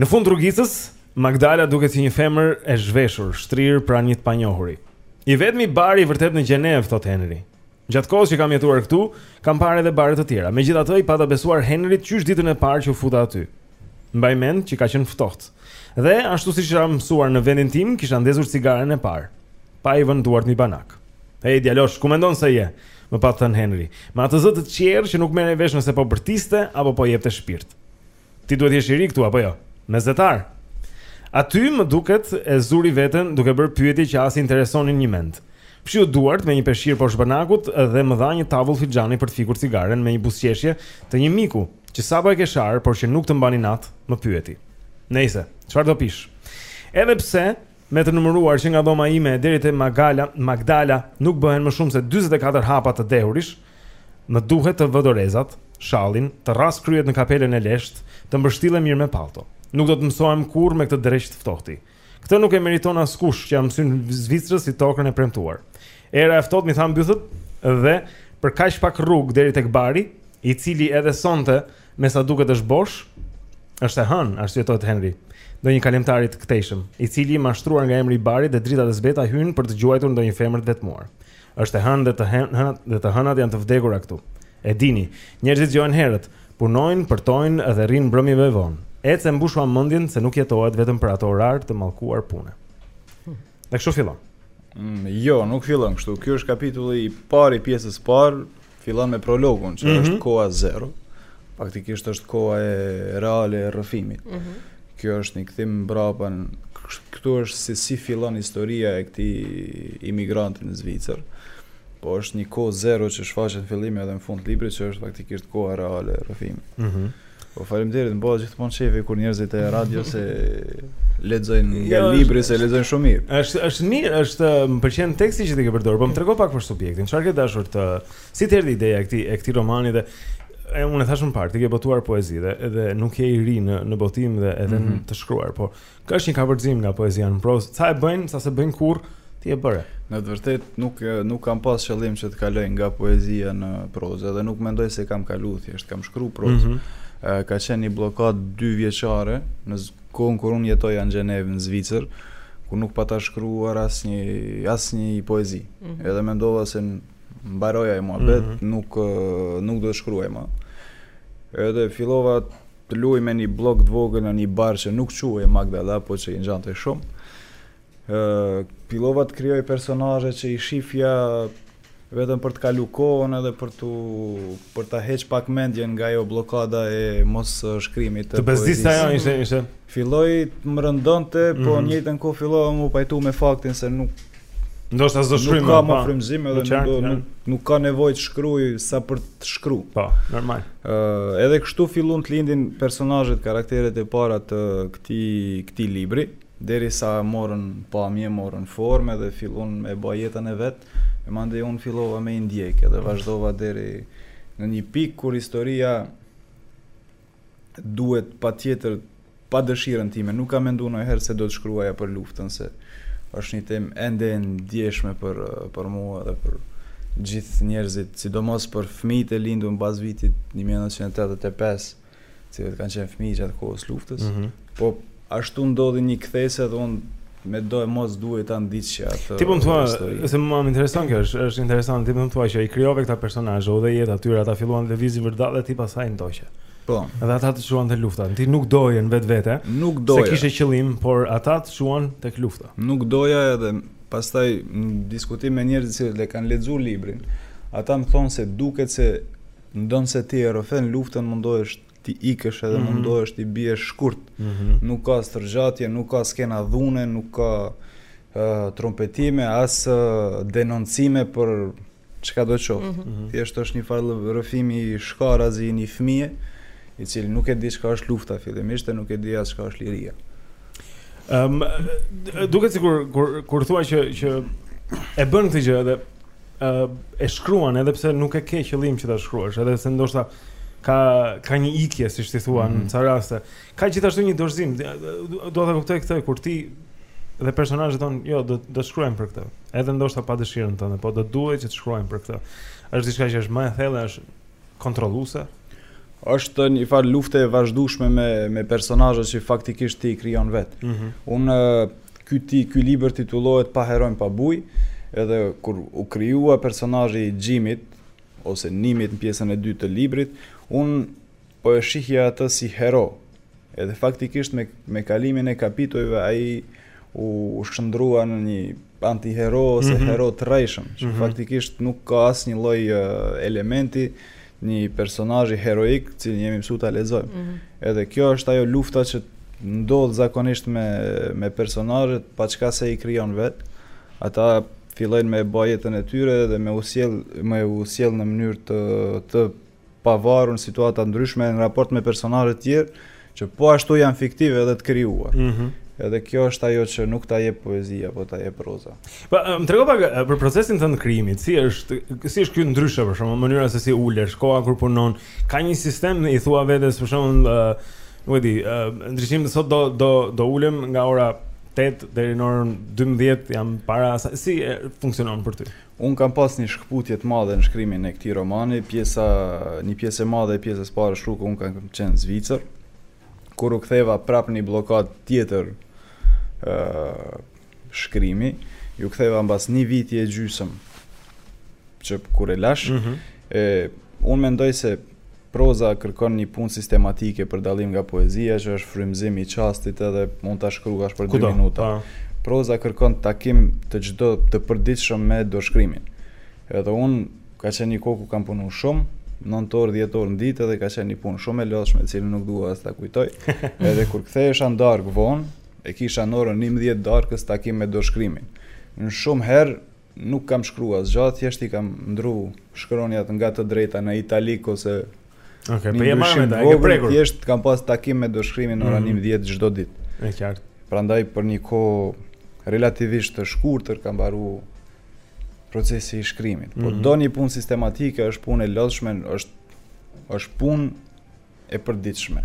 Në fund të rrugicës, Magdala duket si një femër e zhveshur, shtrirë pranë një të panjohuri. I vetmi bar i vërtetë në Gjenevë, thotë Henri. Gjatë kohës që kam jetuar këtu, kam parë edhe bare të tjera. Megjithatë, i pata besuar Henrit qysh ditën e parë që u futa aty. Mbaj mend që ka qenë ftohtë. Dhe ashtu siç isha mësuar në vendin tim, kisha ndezur cigaren e parë, pa i vënë duart mbi banak. Ej djalosh, ku mendon se je? Më pat thënë Henri. Me atë zë të çjerrë që nuk merrej vesh nëse po bërtiste apo po jepte shpirt. Ti duhet të jesh i ri këtu apo jo? Mëzetar. Aty më duket e zuri veten duke bërë pyetje që as i interesonin njëmend. Fshiu duart me një peshqir poshtë banakut dhe më dha një tavëll filxhani për të fikur cigaren me një buzëqeshje të një miku që sapo e ke sharë, por që nuk të mban inat, më pyeti. Nejse, çfarë do pish? Edhe pse Me të numëruar që nga dhoma ime e deri te Magala, Magdala, nuk bëhen më shumë se dyzet e katër hapa të dehurish, më duhet të vë dorezat, shallin, të rras kryet në kapelen e leshtë, të mbështillem mirë me pallto. Nuk do të mësohem kurrë me këtë dreq të ftohti. Këtë nuk e meriton askush që ia mësyn Zvicrës si tokën e premtuar. Era e ftohtë m'i than bythët dhe për kaq pak rrugë deri tek bari, i cili edhe sonte Me sa duket është bosh, është e hënë, arsyetohet Henry, ndonjë kalimtar i të këtejshëm, i cili i mashtruar nga emri i barit dhe dritat e zbeta hyn për të gjuajtur ndonjë femër të vetmuar. Është e hënë dhe të hënat dhe të hënat janë të vdekura këtu. E dini, njerëzit zgjohen herët, punojnë, përtojnë të rrinë mbrëmjeve vonë. Ec e mbushua mendjen se nuk jetohet vetëm për atë orar të mallkuar pune. E kështu fillon. Mm, jo, nuk fillon kështu. Ky është kapitulli i parë i pjesës së parë, fillon me prologun, që mm -hmm. është koha 0. Faktikisht është koha reale e rrëfimit. Mm -hmm. Kjo është një kthim mbrapa në këtu është se si fillon historia e këtij imigranti në Zvicër. Po është një kohë zero që shfaqet në fillim edhe në fund të librit, që është faktikisht koha reale e rrëfimit. Mhm. Mm Po faleminderit, më bëhet gjithmonë qejfi kur njerëzit e radios e lexojnë nga jo, libri se lexojnë shumë mirë. Është është mirë, është më pëlqen teksti që ti ke përdorur, po më trego pak për subjektin. Çfarë ke dashur të si të erdhi ideja e këtij e këtij romani dhe e unë e thashë më parë, ti ke botuar poezi dhe edhe nuk je i ri në në botim dhe edhe mm -hmm. në të shkruar, por Ka është një kapërcim nga poezia në prozë. Sa e bëjnë, sa s'e bëjnë kurrë, ti e bëre. Në të vërtetë nuk nuk kam pas qëllim që të kaloj nga poezia në prozë, edhe nuk mendoj se kam kalu thjesht, kam shkruar prozë. Mm -hmm. Ka qenë një bllokadë 2 vjeçare në kohën kur unë jetoja në Gjenevë në Zvicër, ku nuk pata shkruar asnjë asnjë poezi. Mm -hmm. Edhe mendova se mbaroi ai muhabet mm -hmm. nuk nuk do të shkruaj më. Edhe fillova Të luaj me një blok të vogël në një bar që nuk quhej Magdala, po që i ngjante shumë. Ë fillova të krijoj personazhe që i shifja vetëm për të kalu kohën edhe për të për ta heq pak mendjen nga ajo bllokada e mosshkrimit të, të poezisë. Të ajo ishte ishte. Filloi të më rëndonte, mm -hmm. po në të njëjtën kohë fillova me u pajtu me faktin se nuk Ndoshta s'do shkruaj më. Nuk ka më frymëzim edhe nuk do nuk, nuk ka nevojë të shkruaj sa për të shkru. Po, normal. Ë uh, edhe kështu fillun të lindin personazhet, karakteret e para të këtij këtij libri, derisa morën pamje, morën formë dhe fillun me ba jetën e vet. E mandej unë fillova me i ndjek edhe vazhdova deri në një pikë kur historia duhet patjetër pa dëshirën time, nuk kam menduar ndonjëherë se do të shkruaja për luftën se është një temë ende e ndjeshme për për mua dhe për gjithë njerëzit, sidomos për fëmijët e lindur mbas vitit 1985, të cilët kanë qenë fëmijë gjatë kohës së luftës. Mm -hmm. Po Ashtu ndodhi një kthese dhe unë medoemos duhej ta ndiqja atë. Ti po më thua, se më më intereson kjo, është është interesant, ti po më thua që i krijove këta personazhe, u dhe jetë aty, ata filluan të lëvizin përdalë dhe ti pastaj i ndoqe. Po. Dhe ata të çuan te lufta. Ti nuk doje në vetvete. Nuk doja. S'e kishe qëllim, por ata të çuan tek lufta. Nuk doja edhe pastaj në diskutim me njerëzit që e kanë lexuar librin. Ata më thonë se duket se ndonëse ti e rrëfen luftën mundohesh t'i ikësh edhe mm -hmm. mundohesh t'i biesh shkurt. Mm -hmm. Nuk ka stërgjatje, nuk ka skena dhune, nuk ka uh, trumpetime, as uh, denoncime për çka do qoftë. Mm -hmm. Thjesht është një farë rrëfimi i shkarazi i një fëmije, i cili nuk e di çka është lufta fillimisht e nuk e di as çka është liria. Ëm um, duket sikur kur kur thua që që e bën këtë gjë edhe ë uh, e shkruan edhe pse nuk e ke qëllim që ta shkruash, edhe se ndoshta ka ka një ikje siç ti thua mm -hmm. në mhm. ca raste. Ka gjithashtu një dorëzim. Dua ta kuptoj këtë kur ti dhe personazhet thonë, jo, do do të shkruajmë për këtë. Edhe ndoshta pa dëshirën tënde, po do duhet që të shkruajmë për këtë. Është diçka që është më e thellë, është kontrolluese. Është një farë lufte e vazhdueshme me me personazhet që faktikisht ti i krijon vetë. Mm -hmm. Unë ky ti ky libër titullohet Pa heronj pa bujë, edhe kur u krijua personazhi i Gjimit, ose Nimit në pjesën e dytë të librit, unë po e shihja atë si hero. Edhe faktikisht me, me kalimin e kapitujve ai u, u shndërrua në një antihero ose mm -hmm. hero të rrejshëm, që mm -hmm. faktikisht nuk ka asnjë lloj uh, elementi të një personazhi heroik, që jemi mësuar ta lexojmë. Mm -hmm. Edhe kjo është ajo lufta që ndodh zakonisht me me personazhet, paçka se i krijon vetë. Ata fillojnë me e ba jetën e tyre dhe me u sjell me u sjell në mënyrë të të pavarur në situata të ndryshme në raport me personazhe të tjerë që po ashtu janë fiktive edhe të krijuar. Ëh. Mm -hmm. Edhe kjo është ajo që nuk ta jep poezia, po ta jep proza. Po, më trego pak për procesin tënd të krijimit, si është, si është ky ndryshe për shembull mënyra se si ulesh, koha kur punon, Ka një sistem i thua vetes për shembull ë nuk e di, ë ndriçim të sot do do do ulem nga ora 8 deri në orën 12 jam para asaj. Si funksionon për ty? Unë kam pas një shkëputje të madhe në shkrimin e këtij romani, pjesa një pjesë e madhe e pjesës së parë u shkru kur kam qenë në Zvicër. kur u ktheva prapë një bllokadë tjetër uh, shkrimi, iu ktheva mbas një viti e gjysëm që kur e lashë, mm -hmm. e, unë mendoj se proza kërkon një punë sistematike për dallim nga poezia që është frymëzim i çastit edhe mund ta shkruash për 2 minuta. Po. Proza kërkon takim të çdo të përditshëm me dorëshkrimin. Edhe unë Ka qenë një kohë ku kam punu shumë, nëntë orë, dhjetë orë në ditë dhe ka qenë një punë shumë e lodhshme, të cilën nuk dua as ta kujtoj. Edhe kur kthehesha në darkë vonë, e kisha në orën 11 të darkës takim me dorëshkrimin. Shumë herë nuk kam shkruar asgjë, thjesht i kam ndru shkronjat nga të drejta në italik ose Ok, por je marrë me ta, e ke prekur. Thjesht kam pas takim me dorëshkrimin në orën 11 mhm. çdo ditë. Është qartë. Prandaj për një kohë relativisht të shkurtër kam mbaruar procesin e shkrimit. Por mhm. do një punë sistematike, është punë e lodhshme, është është punë e përditshme.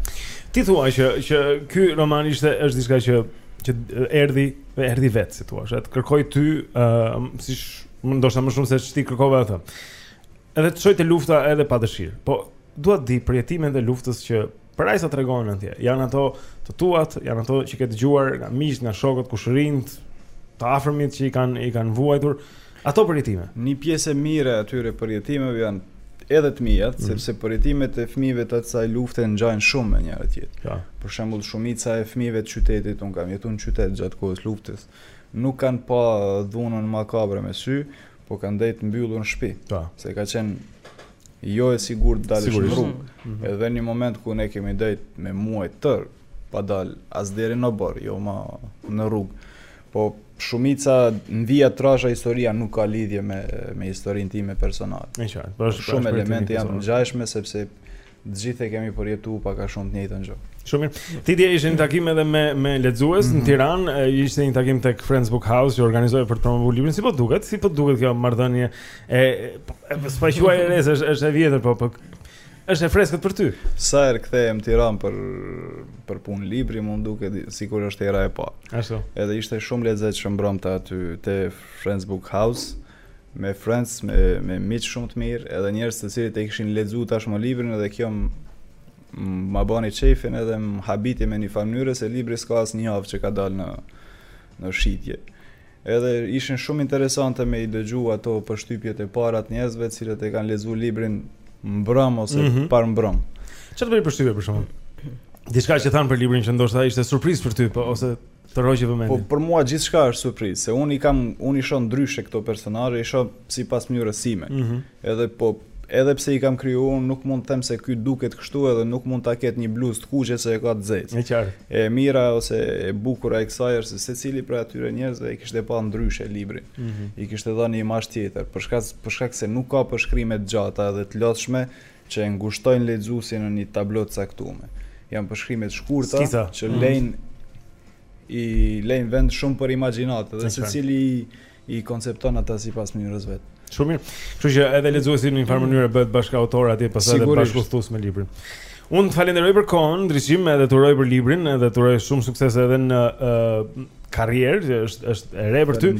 Ti thua që që ky roman ishte është diçka që që erdhi, erdhi vetë, si thua, që të kërkoi ty, ë, uh, si ndoshta më shumë se ç'ti kërkove atë. Edhe të çoi te lufta edhe pa dëshirë. Po dua të di përjetimin e luftës që Për aq sa tregon atje, janë ato të tuat, janë ato që ke dëgjuar nga miqtë, nga shokët, kushërinjtë, të afërmit që i kanë i kanë vuajtur ato përjetime. Një pjesë e mirë e atyre përjetimeve janë edhe të mijat, mm. sepse përjetimet e fëmijëve të asaj lufte ngjajnë shumë me njëra-tjetrën. Ja. Po. Për shembull, shumica e fëmijëve të qytetit, unë kam jetuar në qytet gjatë kohës së luftës, nuk kanë pa dhunën makabre me sy, po kanë ndejt mbyllur në shpi, Po. Po. se ka qenë jo e sigurt të dalësh në Sigurisht. rrugë. Mhm. Edhe një moment ku ne kemi ndejt me muaj të tërë pa dal as deri në oborr, jo më në rrugë. Po shumica në vija të trasha historia nuk ka lidhje me me historinë time personale. E qartë. Po është Shumë është përjetimi elemente janë i personit. të ngjashme sepse Të gjithë e kemi përjetuar pak a shumë të njëjtën gjë. Shumë mirë. Ti dje ishe në takim edhe me me lexues mm -hmm. në mhm. Tiranë, ishte një takim tek Friends Book House që u organizua për të promovuar librin. Si po të duket? Si po të duket kjo marrëdhënie? E e s'po e quaj e re se, është është e vjetër po po është e freskët për ty. Sa herë kthehem në Tiranë për për punë libri, më duket sikur është hera e parë. Ashtu. Edhe ishte shumë lezetshme mbrëmja aty te Friends Book House. me friends, me, me miq shumë të mirë, edhe njerëz të cilët e kishin lexuar tashmë librin edhe kjo ma bani qejfin edhe më habiti në një farë mënyre se libri s'ka as një javë që ka dalë në, në shitje. Edhe ishte shumë interesante me i dëgju ato përshtypjet e para të njerëzve të cilët e kanë lexu librin mbrëm ose mm -hmm. parmbrëm. Çfarë të bëri përshtypje më shumë? Diçka që thanë për librin që ndoshta ishte surprizë për ty, po, ose Të tërhoqi vëmendjen. Po për mua gjithçka është surprizë, se unë i kam unë i shoh ndryshe këto personazhe, i shoh sipas mënyrës sime. Mm -hmm. Edhe po edhe pse i kam kriju unë, nuk mund të them se ky duket kështu edhe nuk mund ta ketë një bluzë të kuqe se e ka të zezë. E qartë. E mira ose e bukura e kësaj është se secili prej atyre njerëzve e kishte pa ndryshe librin. Mm -hmm. I kishte dhënë një imazh tjetër, për shkak për shkak se nuk ka përshkrime të gjata dhe të lodhshme, që e ngushtojnë lexuesin në një tablo të caktuar. Janë përshkrime të shkurta Skica. që mm. lejnë i lejnë vend shumë për imagjinatë dhe secili i, i koncepton ata sipas mënyrës së vet. Shumë mirë. Kështu që edhe lexuesi në një farë mënyre bëhet bashkautor atje pas edhe bashkëpunues me librin. Unë të falenderoj për kohën, Ndriçim edhe të uroj për librin, edhe të uroj shumë sukses edhe në uh, karrierë, që është është e re për ty.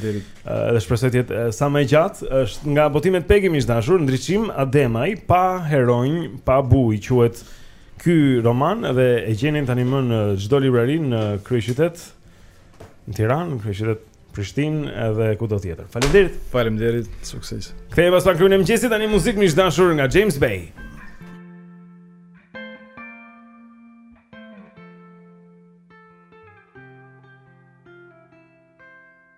Dhe shpresoj të jetë sa më gjatë. Është nga botimet Pegi miq të dashur, Ndriçim Ademaj Pa heronj, pa bujë quhet ky roman dhe e gjeni tani më në çdo librari në kryeqytet në Tiranë, në kryeqytet Prishtinë edhe kudo tjetër. Faleminderit. Faleminderit, sukses. Kthehemi pas pak Kafenë e Mëngjesit tani muzikë miq të dashur nga James Bay.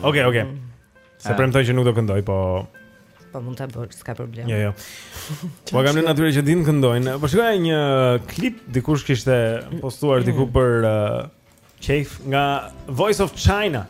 Okej, okej. Se ah. premtoj që nuk do këndoj, po po mund ta bëj, s'ka problem. Jo, jo. Po ua kam lënë atyre që dinë këndojnë. Po shikoja një klip dikush kishte postuar diku mm. për uh, qejf nga Voice of China.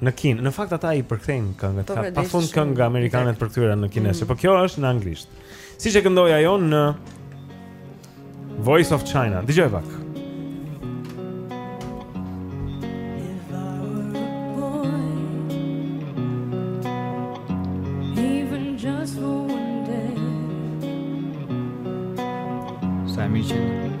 Në Kinë, në fakt ata i përkthejnë këngët. Po, pra, pafund këngë amerikane të përkthyera në kineze, mm. por kjo është në anglisht. Siç e këndoi ajo në Voice of China. Dëgjoj pak. Sa më shumë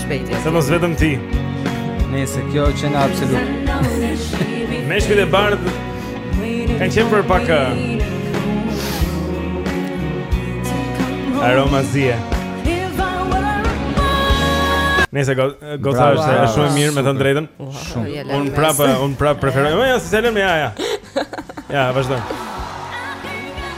Shpejti. Sa mos vetëm ti. Nëse kjo që na absolut. Me shpejt e bardh. Kan qenë për pak. Aroma zie. Nëse goza është e shumë e mirë me të drejtën. Shumë. Un prapa, un prap preferoj. Jo, ja, se selam ja, ja. Ja, vazhdo.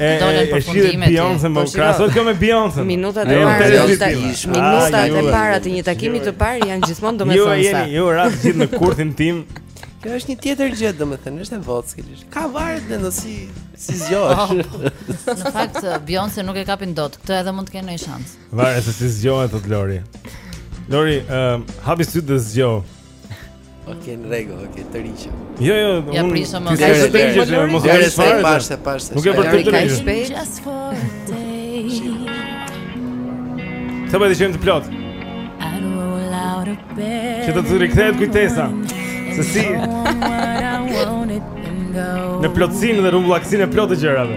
E dolën përfundimet. Beyoncé më po, krahasohet kjo me Beyoncé. Minutat e para të një takimi, minutat e para të një takimi të parë janë gjithmonë domethënëse. Ju jeni, ju ratë të gjithë në kurthin tim. Kjo është një tjetër gjë, domethënë, është e vockëlisht. Ka varet me në si si zgjohesh. Në fakt Beyoncé nuk e kapin dot. Këtë edhe mund të kenë një shans. Varet se si zgjohet atë Lori. Lori, uh, hapi sytë dhe zgjohu. Okej, në rregull, okej, të riqë. Jo, jo, unë. Ja prisa më. Ti s'e ke gjë, më ka dhënë fare. Pas, pas. Nuk e vërtet të riqë. Sa bëhet që të plot. Që të të rikthehet kujtesa. Se si. Në plotësinë dhe rrumbullakësinë e plotë të gjërave.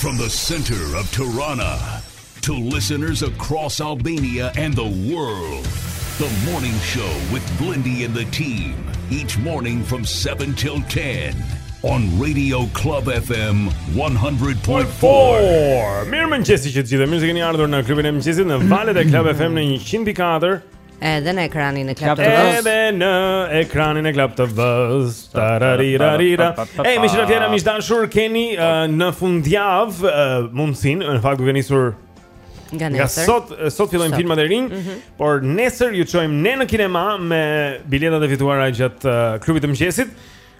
From the center of Tirana to listeners across Albania and the world. The morning show with Blendi and the team each morning from 7 till 10 on Radio Club FM 100.4. Mirëmëngjes që të gjithëve. Mirë se keni ardhur në klubin e mëngjesit në valët e Club FM në 104. Edhe në ekranin e Club TV. Edhe në ekranin e Club TV. Tararirarira. Ej, përshëndetje nga miq të dashur, keni uh, në fundjavë uh, mundësinë, në fakt duke nisur nga nesër. Nga sot sot fillojnë filmat e rinj, mm -hmm. por nesër ju çojmë ne në kinema me biletat e fituara gjatë uh, klubit të mëngjesit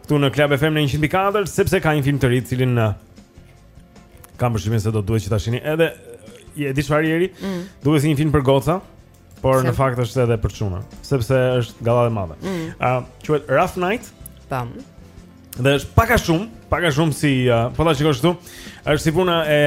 këtu në Club FM në 104 sepse ka një film të ri, të cilin uh, kam përshtypjen se do duhet që ta shihni edhe e di çfarë Jeri, mm. duket si një film për goca. Por në fakt është edhe për çuna, sepse është gallatë e madhe. Mm. Ë, mm. uh, quhet Rough Night. Tam. Dhe është pak a shumë, pak a shumë si uh, po ta shikosh këtu. Është si puna e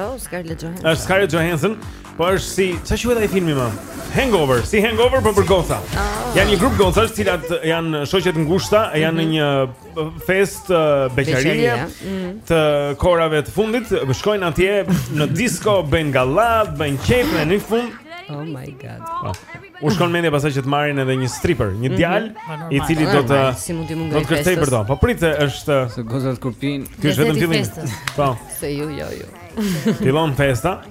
Oh, Scarlett Johansson. Është Scarlett Johansson, po është si, çfarë quhet ai filmi më? Hangover, si Hangover po për goca. Oh. Janë një grup gocash, të cilat janë shoqe të ngushta, janë në mm -hmm. një festë uh, beqarie mm. të orëve të fundit, shkojnë atje në disco bëjnë gallatë, bëjnë qejf e në fund. Oh my god. Po. U shkon mendja pastaj që të marrin edhe një stripper, një mhm. djalë mm -hmm. i cili do të si mund t'i mungojë festës. Do të kërcejë për to. Po prit është se gozat kurpin. Ky është vetëm fillimi. Po. Se ju jo ju. Fillon festa.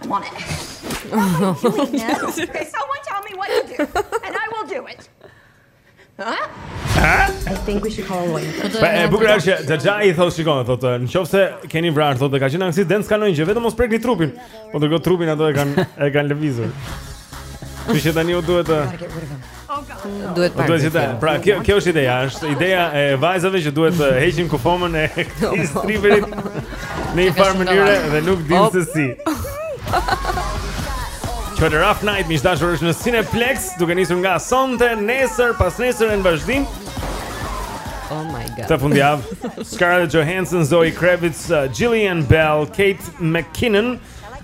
I want it. okay, someone tell me what to do, and I will do it. Huh? I think we should call a lawyer. Po e bukur është që Xha i thotë shikoni, thotë në qoftë se keni vrarë, thotë ka qenë aksident, s'ka ndonjë gjë, vetëm mos prekni trupin. Po ndërkohë trupin ato e kanë e kanë lëvizur. Kështu që tani u duhet të O god. Duhet parë. Duhet të. Pra, kjo kjo është ideja, është ideja e vajzave që duhet të heqin kufomën e këtij striperit në një farë mënyre dhe nuk dinë se si. Kjo është Rough Night, miq të dashur është në Cineplex, duke nisur nga sonte, nesër, pasnesër e në vazhdim. Oh my god. Këtë fundjavë, Scarlett Johansson, Zoe Kravitz, uh, Jillian Bell, Kate McKinnon,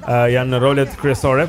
uh, janë në rolet kryesore.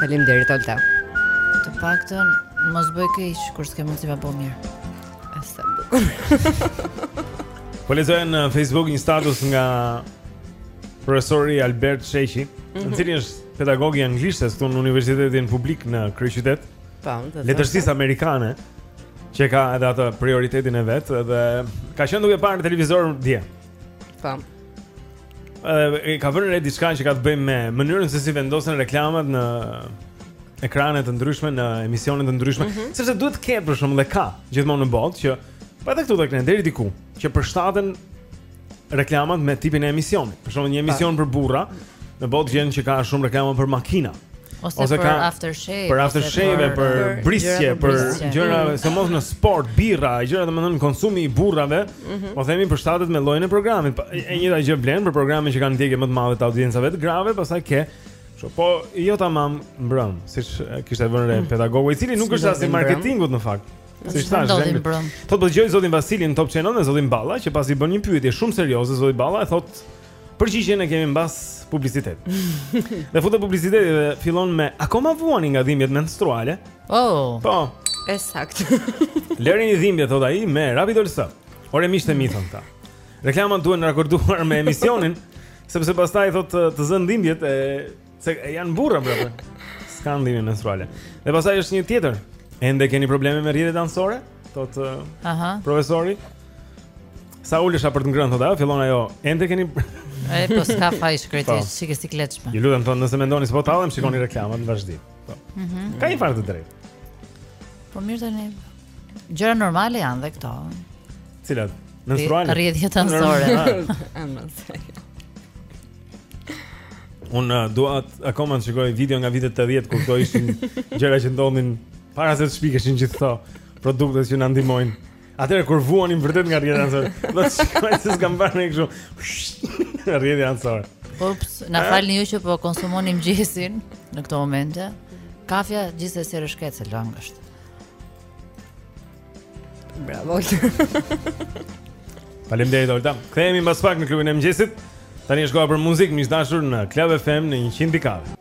Faleminderit Olta Të paktën Mos bëj keq Kur s'ke mundësi për të bërë mirë Ah sa bukur Po lexoja në Facebook një status nga Profesori Albert Sheqi mm -hmm. I cili është pedagog i anglishtes këtu në universitetin publik në kryeqytet po, Letërsisë amerikane Që e ka edhe atë prioritetin e vet Dhe ka qenë duke parë televizor dje Po e ka vënë re diçka që ka të bëjë me mënyrën se si vendosen reklamat në ekrane të ndryshme në emisione të ndryshme, mm -hmm. sepse duhet të ketë për shembull dhe ka gjithmonë në botë që pa edhe këtu tek ne deri diku që përshtaten reklamat me tipin e emisionit. Për shembull një emision pa. për burra në botë gjen që ka shumë reklama për makina. Ose, ose për ka, after shave, për after shave, për, për, për brisqe, për gjëra, mm. sidomos në sport, birra, gjëra domethënë konsumi i burrave. Mm -hmm. Po themi përshtatet me llojin e programit. Po, e njëjta gjë vlen për programin që kanë ndjekje më të madhe të audiencave të grave, pastaj ke Ço po jo tamam mbrëm, siç kishte vënë re mm. pedagogu, i cili nuk është as i marketingut në fakt. Si thashë, zoti Brom. Po dëgjoj zotin Vasili në Top Channel me zotin Balla që pasi bën një pyetje shumë serioze zoti Balla e thotë Përgjigjen e kemi mbas publicitetit. dhe futet publiciteti dhe fillon me akoma vuani nga dhimbjet menstruale. Oh. Po. Ekzakt. Lërini dhimbjet thotë ai me Rapidol Stop. Ore miqtë e mi thotë. Reklamat duhen rakorduar me emisionin, sepse pastaj thotë të zën dhimbjet e se janë burra bravo. S'kanë dhimbje menstruale. Dhe pastaj është një tjetër. Ende keni probleme me rrjedhjet anësore? Thotë Aha. Profesori. Sa ulesh për të ngrënë thotë, ajo fillon ajo. Ende keni E po s'ka faj i shkreti, po. shumë e sikletshme. Ju lutem thotë, nëse mendoni se po tallem, shikoni mhm. reklamën në vazhdim. Po. Mhm. Ka një farë të drejtë. Po mirë tani. Gjëra normale janë dhe këto. Cilat? Menstruale. Rrjedhjet anësore. Unë uh, dua akoma të shikoj video nga vitet 80 kur këto ishin gjëra që ndodhin para se të shpikeshin gjithë këto produktet që na ndihmojnë. Atëherë kur vuanim vërtet nga rrjedhjet anësore. Do të shikoj se s'kam parë ne kështu. Rrjedhjet anësore. Ups, na falni ju që po konsumoni mëngjesin në këto momente. Kafja gjithsesi rrëshket se lëng është. Bravo. Faleminderit Olta. Kthehemi mbas pak në klubin e mëngjesit. Tani është koha për muzikë, miq të dashur në Club FM në 104.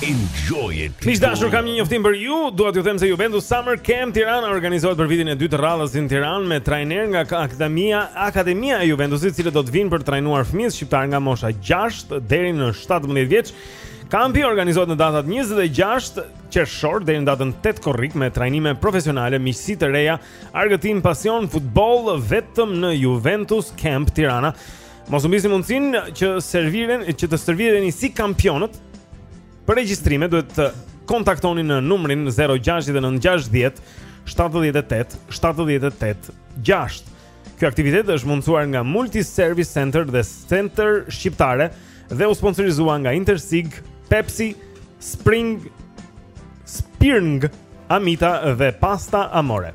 Enjoy it. Miq të dashur, kam një njoftim për ju. Dua t'ju them se Juventus Summer Camp Tirana organizohet për vitin e dytë radhazi në Tiranë me trajnerë nga Akademia, Akademia e Juventusit, të cilët do të vijnë për të trajnuar fëmijët shqiptarë nga mosha 6 deri në 17 vjeç. Kampi organizohet në datat 26 qershor deri në datën 8 korrik me trajnime profesionale, miqësi të reja, argëtim, pasion, futboll vetëm në Juventus Camp Tirana. Mos humbisni mundësinë që serviren që të stërviteni si kampionët. Për regjistrime duhet të kontaktoni në numrin 069610 78 78 6. Ky aktivitet është mundësuar nga Multi Service Center dhe Center Shqiptare dhe u sponsorizua nga Intersig, Pepsi, Spring, Spirng, Amita dhe Pasta Amore.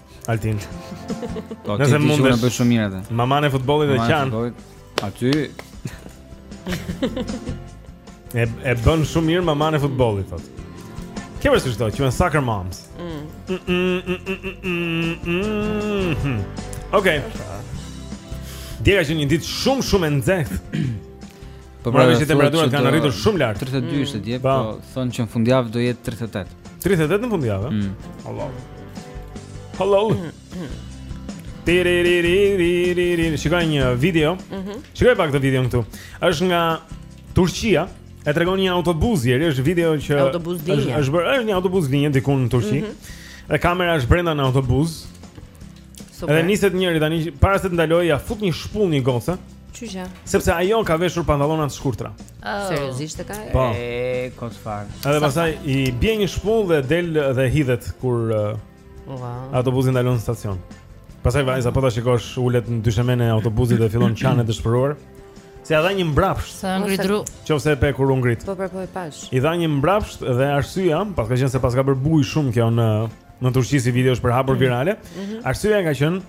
Altin. Po, Nëse mund të bësh shumë mirë atë. Mamanë e futbollit dhe qan. Aty. e e bën shumë mirë mamanë e futbollit thotë. Kë vërsi këto, quhen soccer moms. Mm. Okej. Dje ka qenë një ditë shumë shumë e nxehtë. Po pra, vërtet temperaturat kanë arritur shumë lart. 32 ishte dje, po thonë që në fundjavë do jetë 38. 38 në fundjavë? Mm. Hello. Hello. Tiririririririr. Shiko një video. Mhm. Shiko pak këtë video këtu. Është nga Turqia. E tregon një autobus njëri, është video që autobus është është bërë në një autobus linje diku në Turqi. Mm -hmm. Dhe kamera është brenda në autobus. Super. Edhe niset njëri tani para se të ndalojë ia fut një shpullë një goce. Qyqja. Sepse ajo ka veshur pantallona të shkurtra. Oh. Seriozisht e ka? Po. E kosfar. Edhe pastaj i bie një shpullë dhe del dhe hidhet kur uh, wow. autobusi ndalon në stacion. Pastaj vajza po ta shikosh ulet në dyshemenë e autobusit dhe fillon qan e dëshpëruar. Se ia dha një mbrapsht. Sa ngri dru. Qoftë se e pe kur u ngrit. Po po e pashë. I dha një mbrapsht dhe arsyeja, paska qenë se paska bërë bujë shumë kjo në në Turqi si video është përhapur mhm. virale. Mm -hmm. Arsyeja ka qenë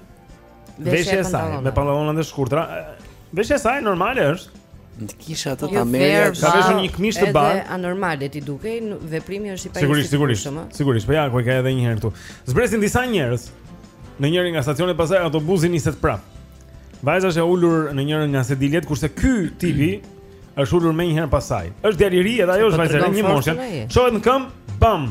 veshja e saj me pantallona të shkurtra. Veshja e saj normale është. Në kisha ato ta merrja Ka veshur një këmishë të bardhë Edhe anormale t'i dukej Veprimi është i pa Sigurisht, sigurisht Sigurisht, po ja, ku e ka edhe një herë këtu Zbresin disa njerëz Në njërin nga stacionet pastaj autobusi niset prapë Vajza është e ulur në njërën nga sediljet Kurse ky tipi është ulur menjëherë pas saj është djalë i ri edhe ajo është vajzë e re një moshë Çohet në këmbë, bam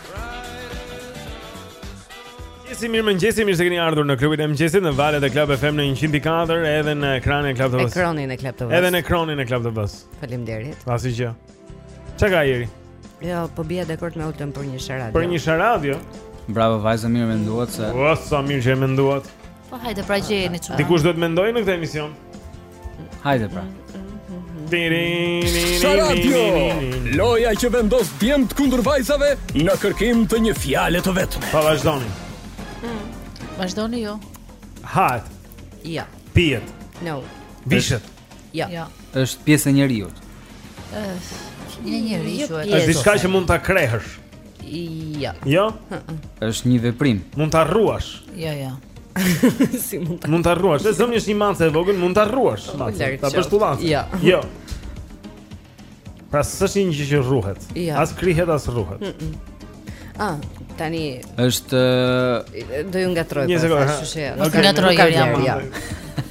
Mëngjesi, mirëmëngjesi, mirë se keni ardhur në klubin e mëngjesit në valët e Club FM në 104 edhe në ekranin e Club TV. Ekranin e Club TV. Edhe në ekranin e Club TV. Faleminderit. Pasi që. Çka ka Eri? Jo, po bie dakord me Ultën për një sharadio. Për një sharadio. Bravo vajza, mirë menduat se. Po sa mirë që e menduat. Po hajde pra gjeni çfarë. Dikush duhet mendojë në këtë emision. Hajde pra. Sharadio, loja që vendos djemtë kundër vajzave në kërkim të një fjale të vetëme. Pa vazhdoni. Mm. Vazhdoni ju. Hahet. Jo. Pihet. No. Vishet. Jo. Jo. Është pjesë e njeriut. Është një njeri. Është diçka që mund ta krehësh. Jo. Jo? Është një veprim. Mund ta rruash. Jo, jo. si mund ta? Mund ta rruash. Ta zëmë është një mace e vogël, mund ta rruash. Ta bësh tullac. Jo. Jo. Pra s'është një gjë që rruhet. Jo. As krihet as rruhet. Ah, tani është do ju ngatërroj pak, kështu që. Nuk ngatërrohem.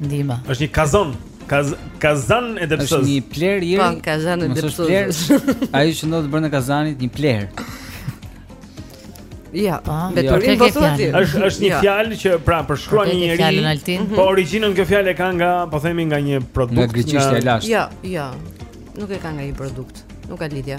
Ndihma. Është një kazan. Kaz kazan e depsës. Është një plehër i. Po, kazan e depsës. Ai që ndodhet brenda kazanit, një plehër. Ja, po. Me jo, turin po thua ti. Është është një fjalë që pra përshkruan një njeri. Fjalën Altin. Po origjinën kjo fjalë ka nga, po themi nga një produkt. Nga greqishtja e lashtë. Jo, jo. Nuk e ka nga një produkt. Nuk ka lidhje.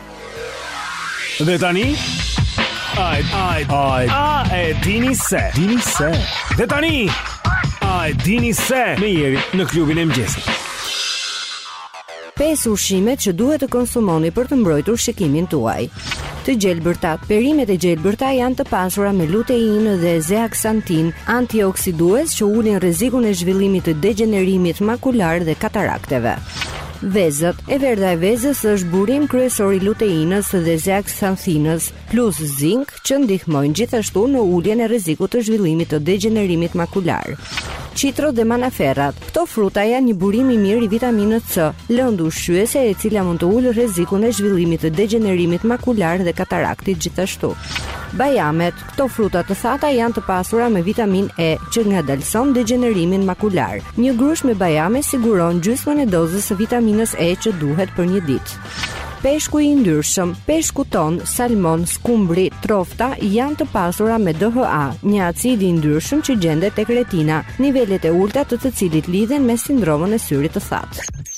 Dhe tani A a a a e dini se dini se dhe tani a e dini se me Jerin në klubin e mëngjesit pesë ushqimet që duhet të konsumoni për të mbrojtur shikimin tuaj të gjelbërta. Perimet e gjelbërta janë të pasura me luteinë dhe zeaksantinë, antioksidues që ulin rrezikun e zhvillimit të degjenerimit makular dhe katarakteve. Vezët. E verdha e vezës është burim kryesor i luteinës dhe zeaksantinës, plus zink që ndihmojnë gjithashtu në uljen e rrezikut të zhvillimit të degjenerimit makular. Qitrot dhe manaferrat. Këto fruta janë një burim i mirë i vitaminës C, lëndë ushqyese e cila mund të ulë rrezikun e zhvillimit të degjenerimit makular dhe kataraktit gjithashtu. Bajamet. Këto fruta të thata janë të pasura me vitaminë E që ngadalëson degjenerimin makular. Një grusht me bajame siguron gjysmën e dozës së vitaminës E që duhet për një ditë. Peshku i yndyrshëm, peshku ton, salmon, skumbri, trofta janë të pasura me DHA, një acid i yndyrshëm që gjendet tek retina, nivelet e ulëta të cilit lidhen me sindromën e syrit të thatë.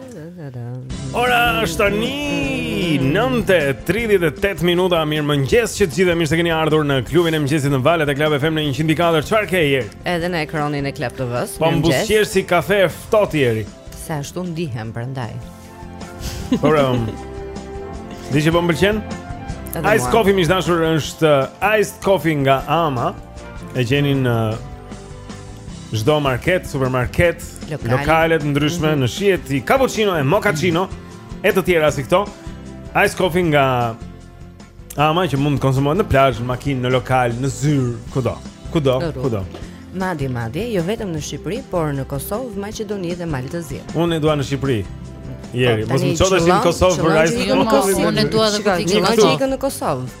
Ora është tani 9:38 minuta. Mirëmëngjesi të gjithëve. Mirë se keni ardhur në klubin e mëngjesit në valët e Club FM në 104. Çfarë ke Jeri? Edhe në ekranin e Club TV-s. Po më dukesh si kafe e ftohtë Jeri. Sa ashtu ndihem prandaj. Por um, E di që po më pëlqen? Ice coffee më i dashur është uh, Ice coffee nga Ama E gjeni në uh, Çdo market, supermarket, Lokal. lokale të ndryshme mm -hmm. në shijet si cappuccino e mocaccino mm -hmm. e të tjera si këto. Ice coffee nga Ama që mund të konsumohet në plazh, në makinë, në lokal, në zyrë, kudo. Kudo, kudo. Madje, madje, jo vetëm në Shqipëri, por në Kosovë, Maqedoni dhe Mal të Zi. Unë e dua në Shqipëri. Jeri, po, mos më ço në Kosovë për ice. Unë e dua edhe në Kosovë. Unë e dua edhe në Kosovë.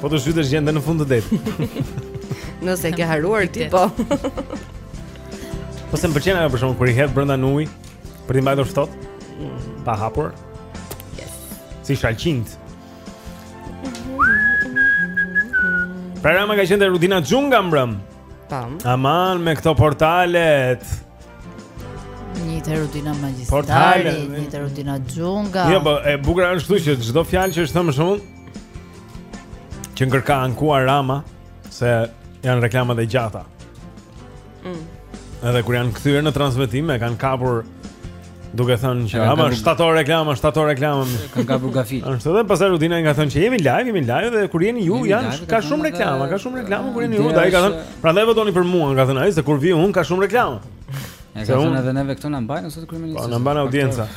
Po të zhytesh gjendet në fund të detit. Nëse ke harruar ti po. Ose më pëlqen ajo për shembull kur i hedh brenda në ujë për t'i mbajtur ftohtë. Pa hapur. Yes. Si shalqinjtë. Rama ka qenë te Rudina Xhunga mbrëm. Pam. Aman me këto portalet. Një të rutina Magjistari, portale, një të rutina Xhunga. Jo, po e bukura është këtu që çdo fjalë që është thënë më shumë që qenka ankuar Rama se janë reklamat e gjata. Mm. Edhe kur janë kthyer në transmetim e kanë kapur Duke thënë që ama shtator reklama, shtator reklama. Kanë kapur gafë. Është edhe pastaj Rudina ka thënë që jemi live, jemi live dhe kur jeni ju janë ka shumë reklama, ka shumë reklama kur jeni ju, ai ka thënë, prandaj votoni për mua, ka thënë ai se kur vi un ka shumë reklama. Na ka thënë edhe neve këtu na mbajnë sot kryeministri. Po na mban audienca.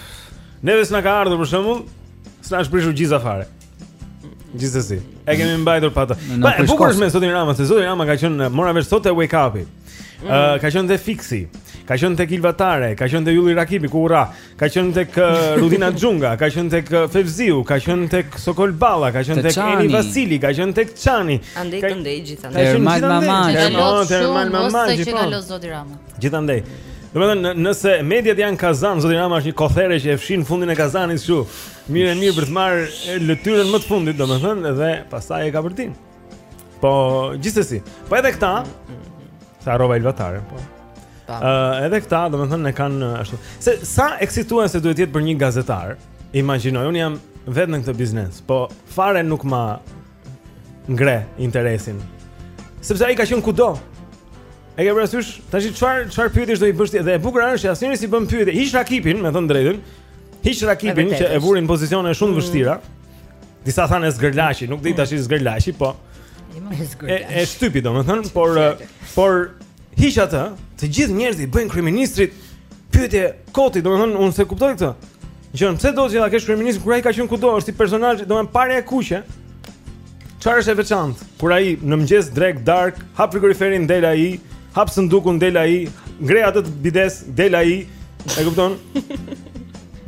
Neve s'na ka ardhur për shembull, s'na është prishur gjiza fare. Gjithsesi, e kemi mbajtur pa të. Po, e bukura është me Zotin Rama, se Zoti Rama ka qenë mora vesh sot te Wake Up-i. Mm. Ë, ka qenë te Fiksi. Ka qenë tek Ilva Tare, ka qenë te Ylli Rakipi ku urra, ka qenë tek Rudina Xhunga, ka qenë tek Fevziu, ka qenë tek Sokol Balla, ka qenë tek Eni Vasili, ka qenë tek Çani. Andej këndej gjithandej. Ka qenë mal mamaj, ka qenë mal mamaj, që ka lëz Zoti Rama. Gjithandej. Domethënë, nëse mediat janë kazan, Zoti Rama është një kothere që e fshin fundin e kazanit kështu. Mirë, mirë për të marrë yndyrën më të fundit, domethënë, dhe pastaj e ka për tim. Po, gjithsesi, po edhe këta, s'e harrova Ilva Tare, po. Ëh, uh, edhe këta, domethënë, ne kanë ashtu. Se sa eksituese duhet të jetë për një gazetar? Imagjino, un jam vetë në këtë biznes, po fare nuk ma ngre interesin. Sepse ai ka qenë kudo. E ke parasysh tash çfarë çfarë pyetjesh do i bësh ti? Dhe e bukura është që asnjëri s'i bën pyetje. Hiq Rakipin, me thënë të drejtën, Hiq Rakipin që e vuri në pozicione shumë mm. vështira. Disa thanë e zgërlaqi, nuk di tashi zgërlaqi, po. E e shtypi domethën, por por hiq atë, të gjithë njerëzit bëjnë kryeministrit pyetje koti, domethën unë s'e kuptoj këtë gjënë, pse do të gjithë ta kesh kryeministrin kur ai ka qenë kudo, është një personazh, domethën pare e kuqe. Çfarë është e veçantë? Kur ai në mëngjes drekë darkë, hap frigoriferin del ai, hap sëndukun del ai, ngre atë të bidesë del ai. E kupton?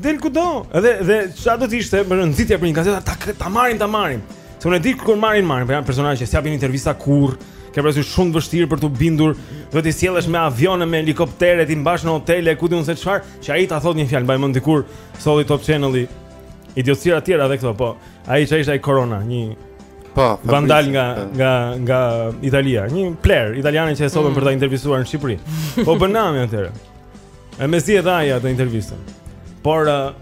Del kudo. Edhe dhe ç'a do të ishte më nxitja për një gazetar ta ta marrin ta marrin. Se unë e di kur marrin marrin, për janë personazhe që s'japin intervista kurrë. Ke pasur shumë të vështirë për t'i bindur, duhet t'i sjellësh me avionë, me helikopterë, t'i mbash në hotele, ku di unë se çfarë, që ai ta thotë një fjalë, mbaj mend dikur solli Top Channel-i, Idiotësira të tjera dhe këto, po. Ai që ishte ai Corona, një po, vandal nga po. nga nga Italia, një player italian që e sollën mm. për ta intervistuar në Shqipëri. Po u bë nami atëherë. E mezi e dha ai atë intervistën. Por uh,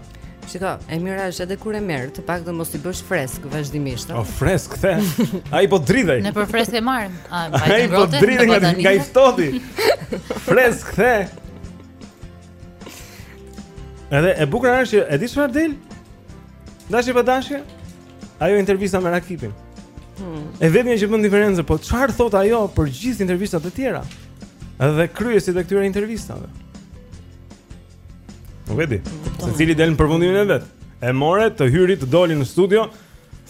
Shiko, e mira është edhe kur e merr, të paktën mos i bësh fresk vazhdimisht. O fresk the. Ai po dridhej. Ne për fresk e marrim. Ai po dridhej nga i ftohti. Fresk the. Edhe e bukura është që e di çfarë del? Dashje pa dashje? Ajo intervista me Rakipin. Hmm. E vetmja që bën diferencë, po çfarë thot ajo për gjithë intervistat e tjera? Edhe kryesit e këtyre intervistave. Nuk e di. Secili del në përfundimin e vet. E more të hyri të doli në studio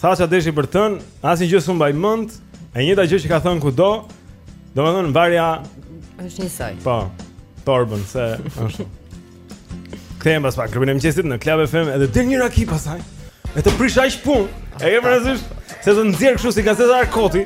Tha ça deshi për të thënë, asnjë gjë s'i mbaj mend, e njëjta gjë që ka thënë kudo, domethënë varja është një soi. Po. Torbën se ashtu. Kthehem pas pak grupin e mëngjesit në Club FM edhe del një Rakip pastaj. E të prish aq punë. E ke parasysh se të nxjerr kështu si gazetar koti.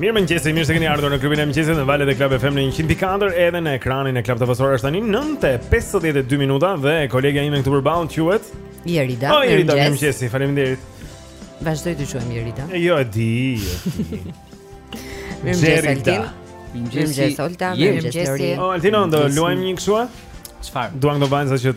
Mirëmëngjesi, mirë se keni ardhur në klubin e mëngjesit në valët e Club FM në 100.4 edhe në ekranin e Club TV-s ora është tani 9:52 minuta dhe kolegja ime këtu përballë quhet Jerida. Oh, Jerida, mirë mëngjesi, faleminderit. Vazhdoj të quhem Jerida. E jo e di. Mirë mëngjes Altin. Mirë mëngjes Olta, mirë mëngjes Altin. Oh, Altin, do luajmë një kështu? Çfarë? Duam të bëjmë sa që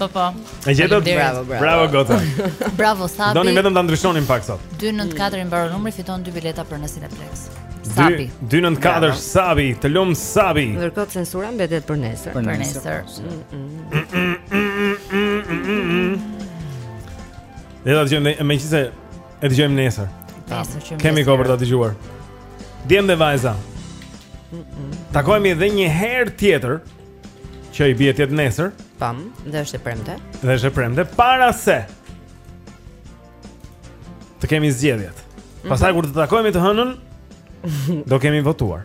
Po po. E gjete bravo, bravo. Bravo Gota. bravo Sabi. Donim vetëm ta ndryshonim pak sot. 294 i mbaron numri fiton dy bileta për në Cineplex. Sabi. 294 Sabi, të lum Sabi. Ndërkohë censura mbetet për nesër. Për nesër. Ne do të jemi me qenë E dëgjojmë nesër. Kemi kohë për ta dëgjuar. Djem dhe vajza. Takohemi edhe një herë tjetër që i bie të jetë nesër. Pam, dhe është e premte. Dhe është e premte para se të kemi zgjedhjet. Mhm. Pastaj kur të takohemi të hënën, do kemi votuar.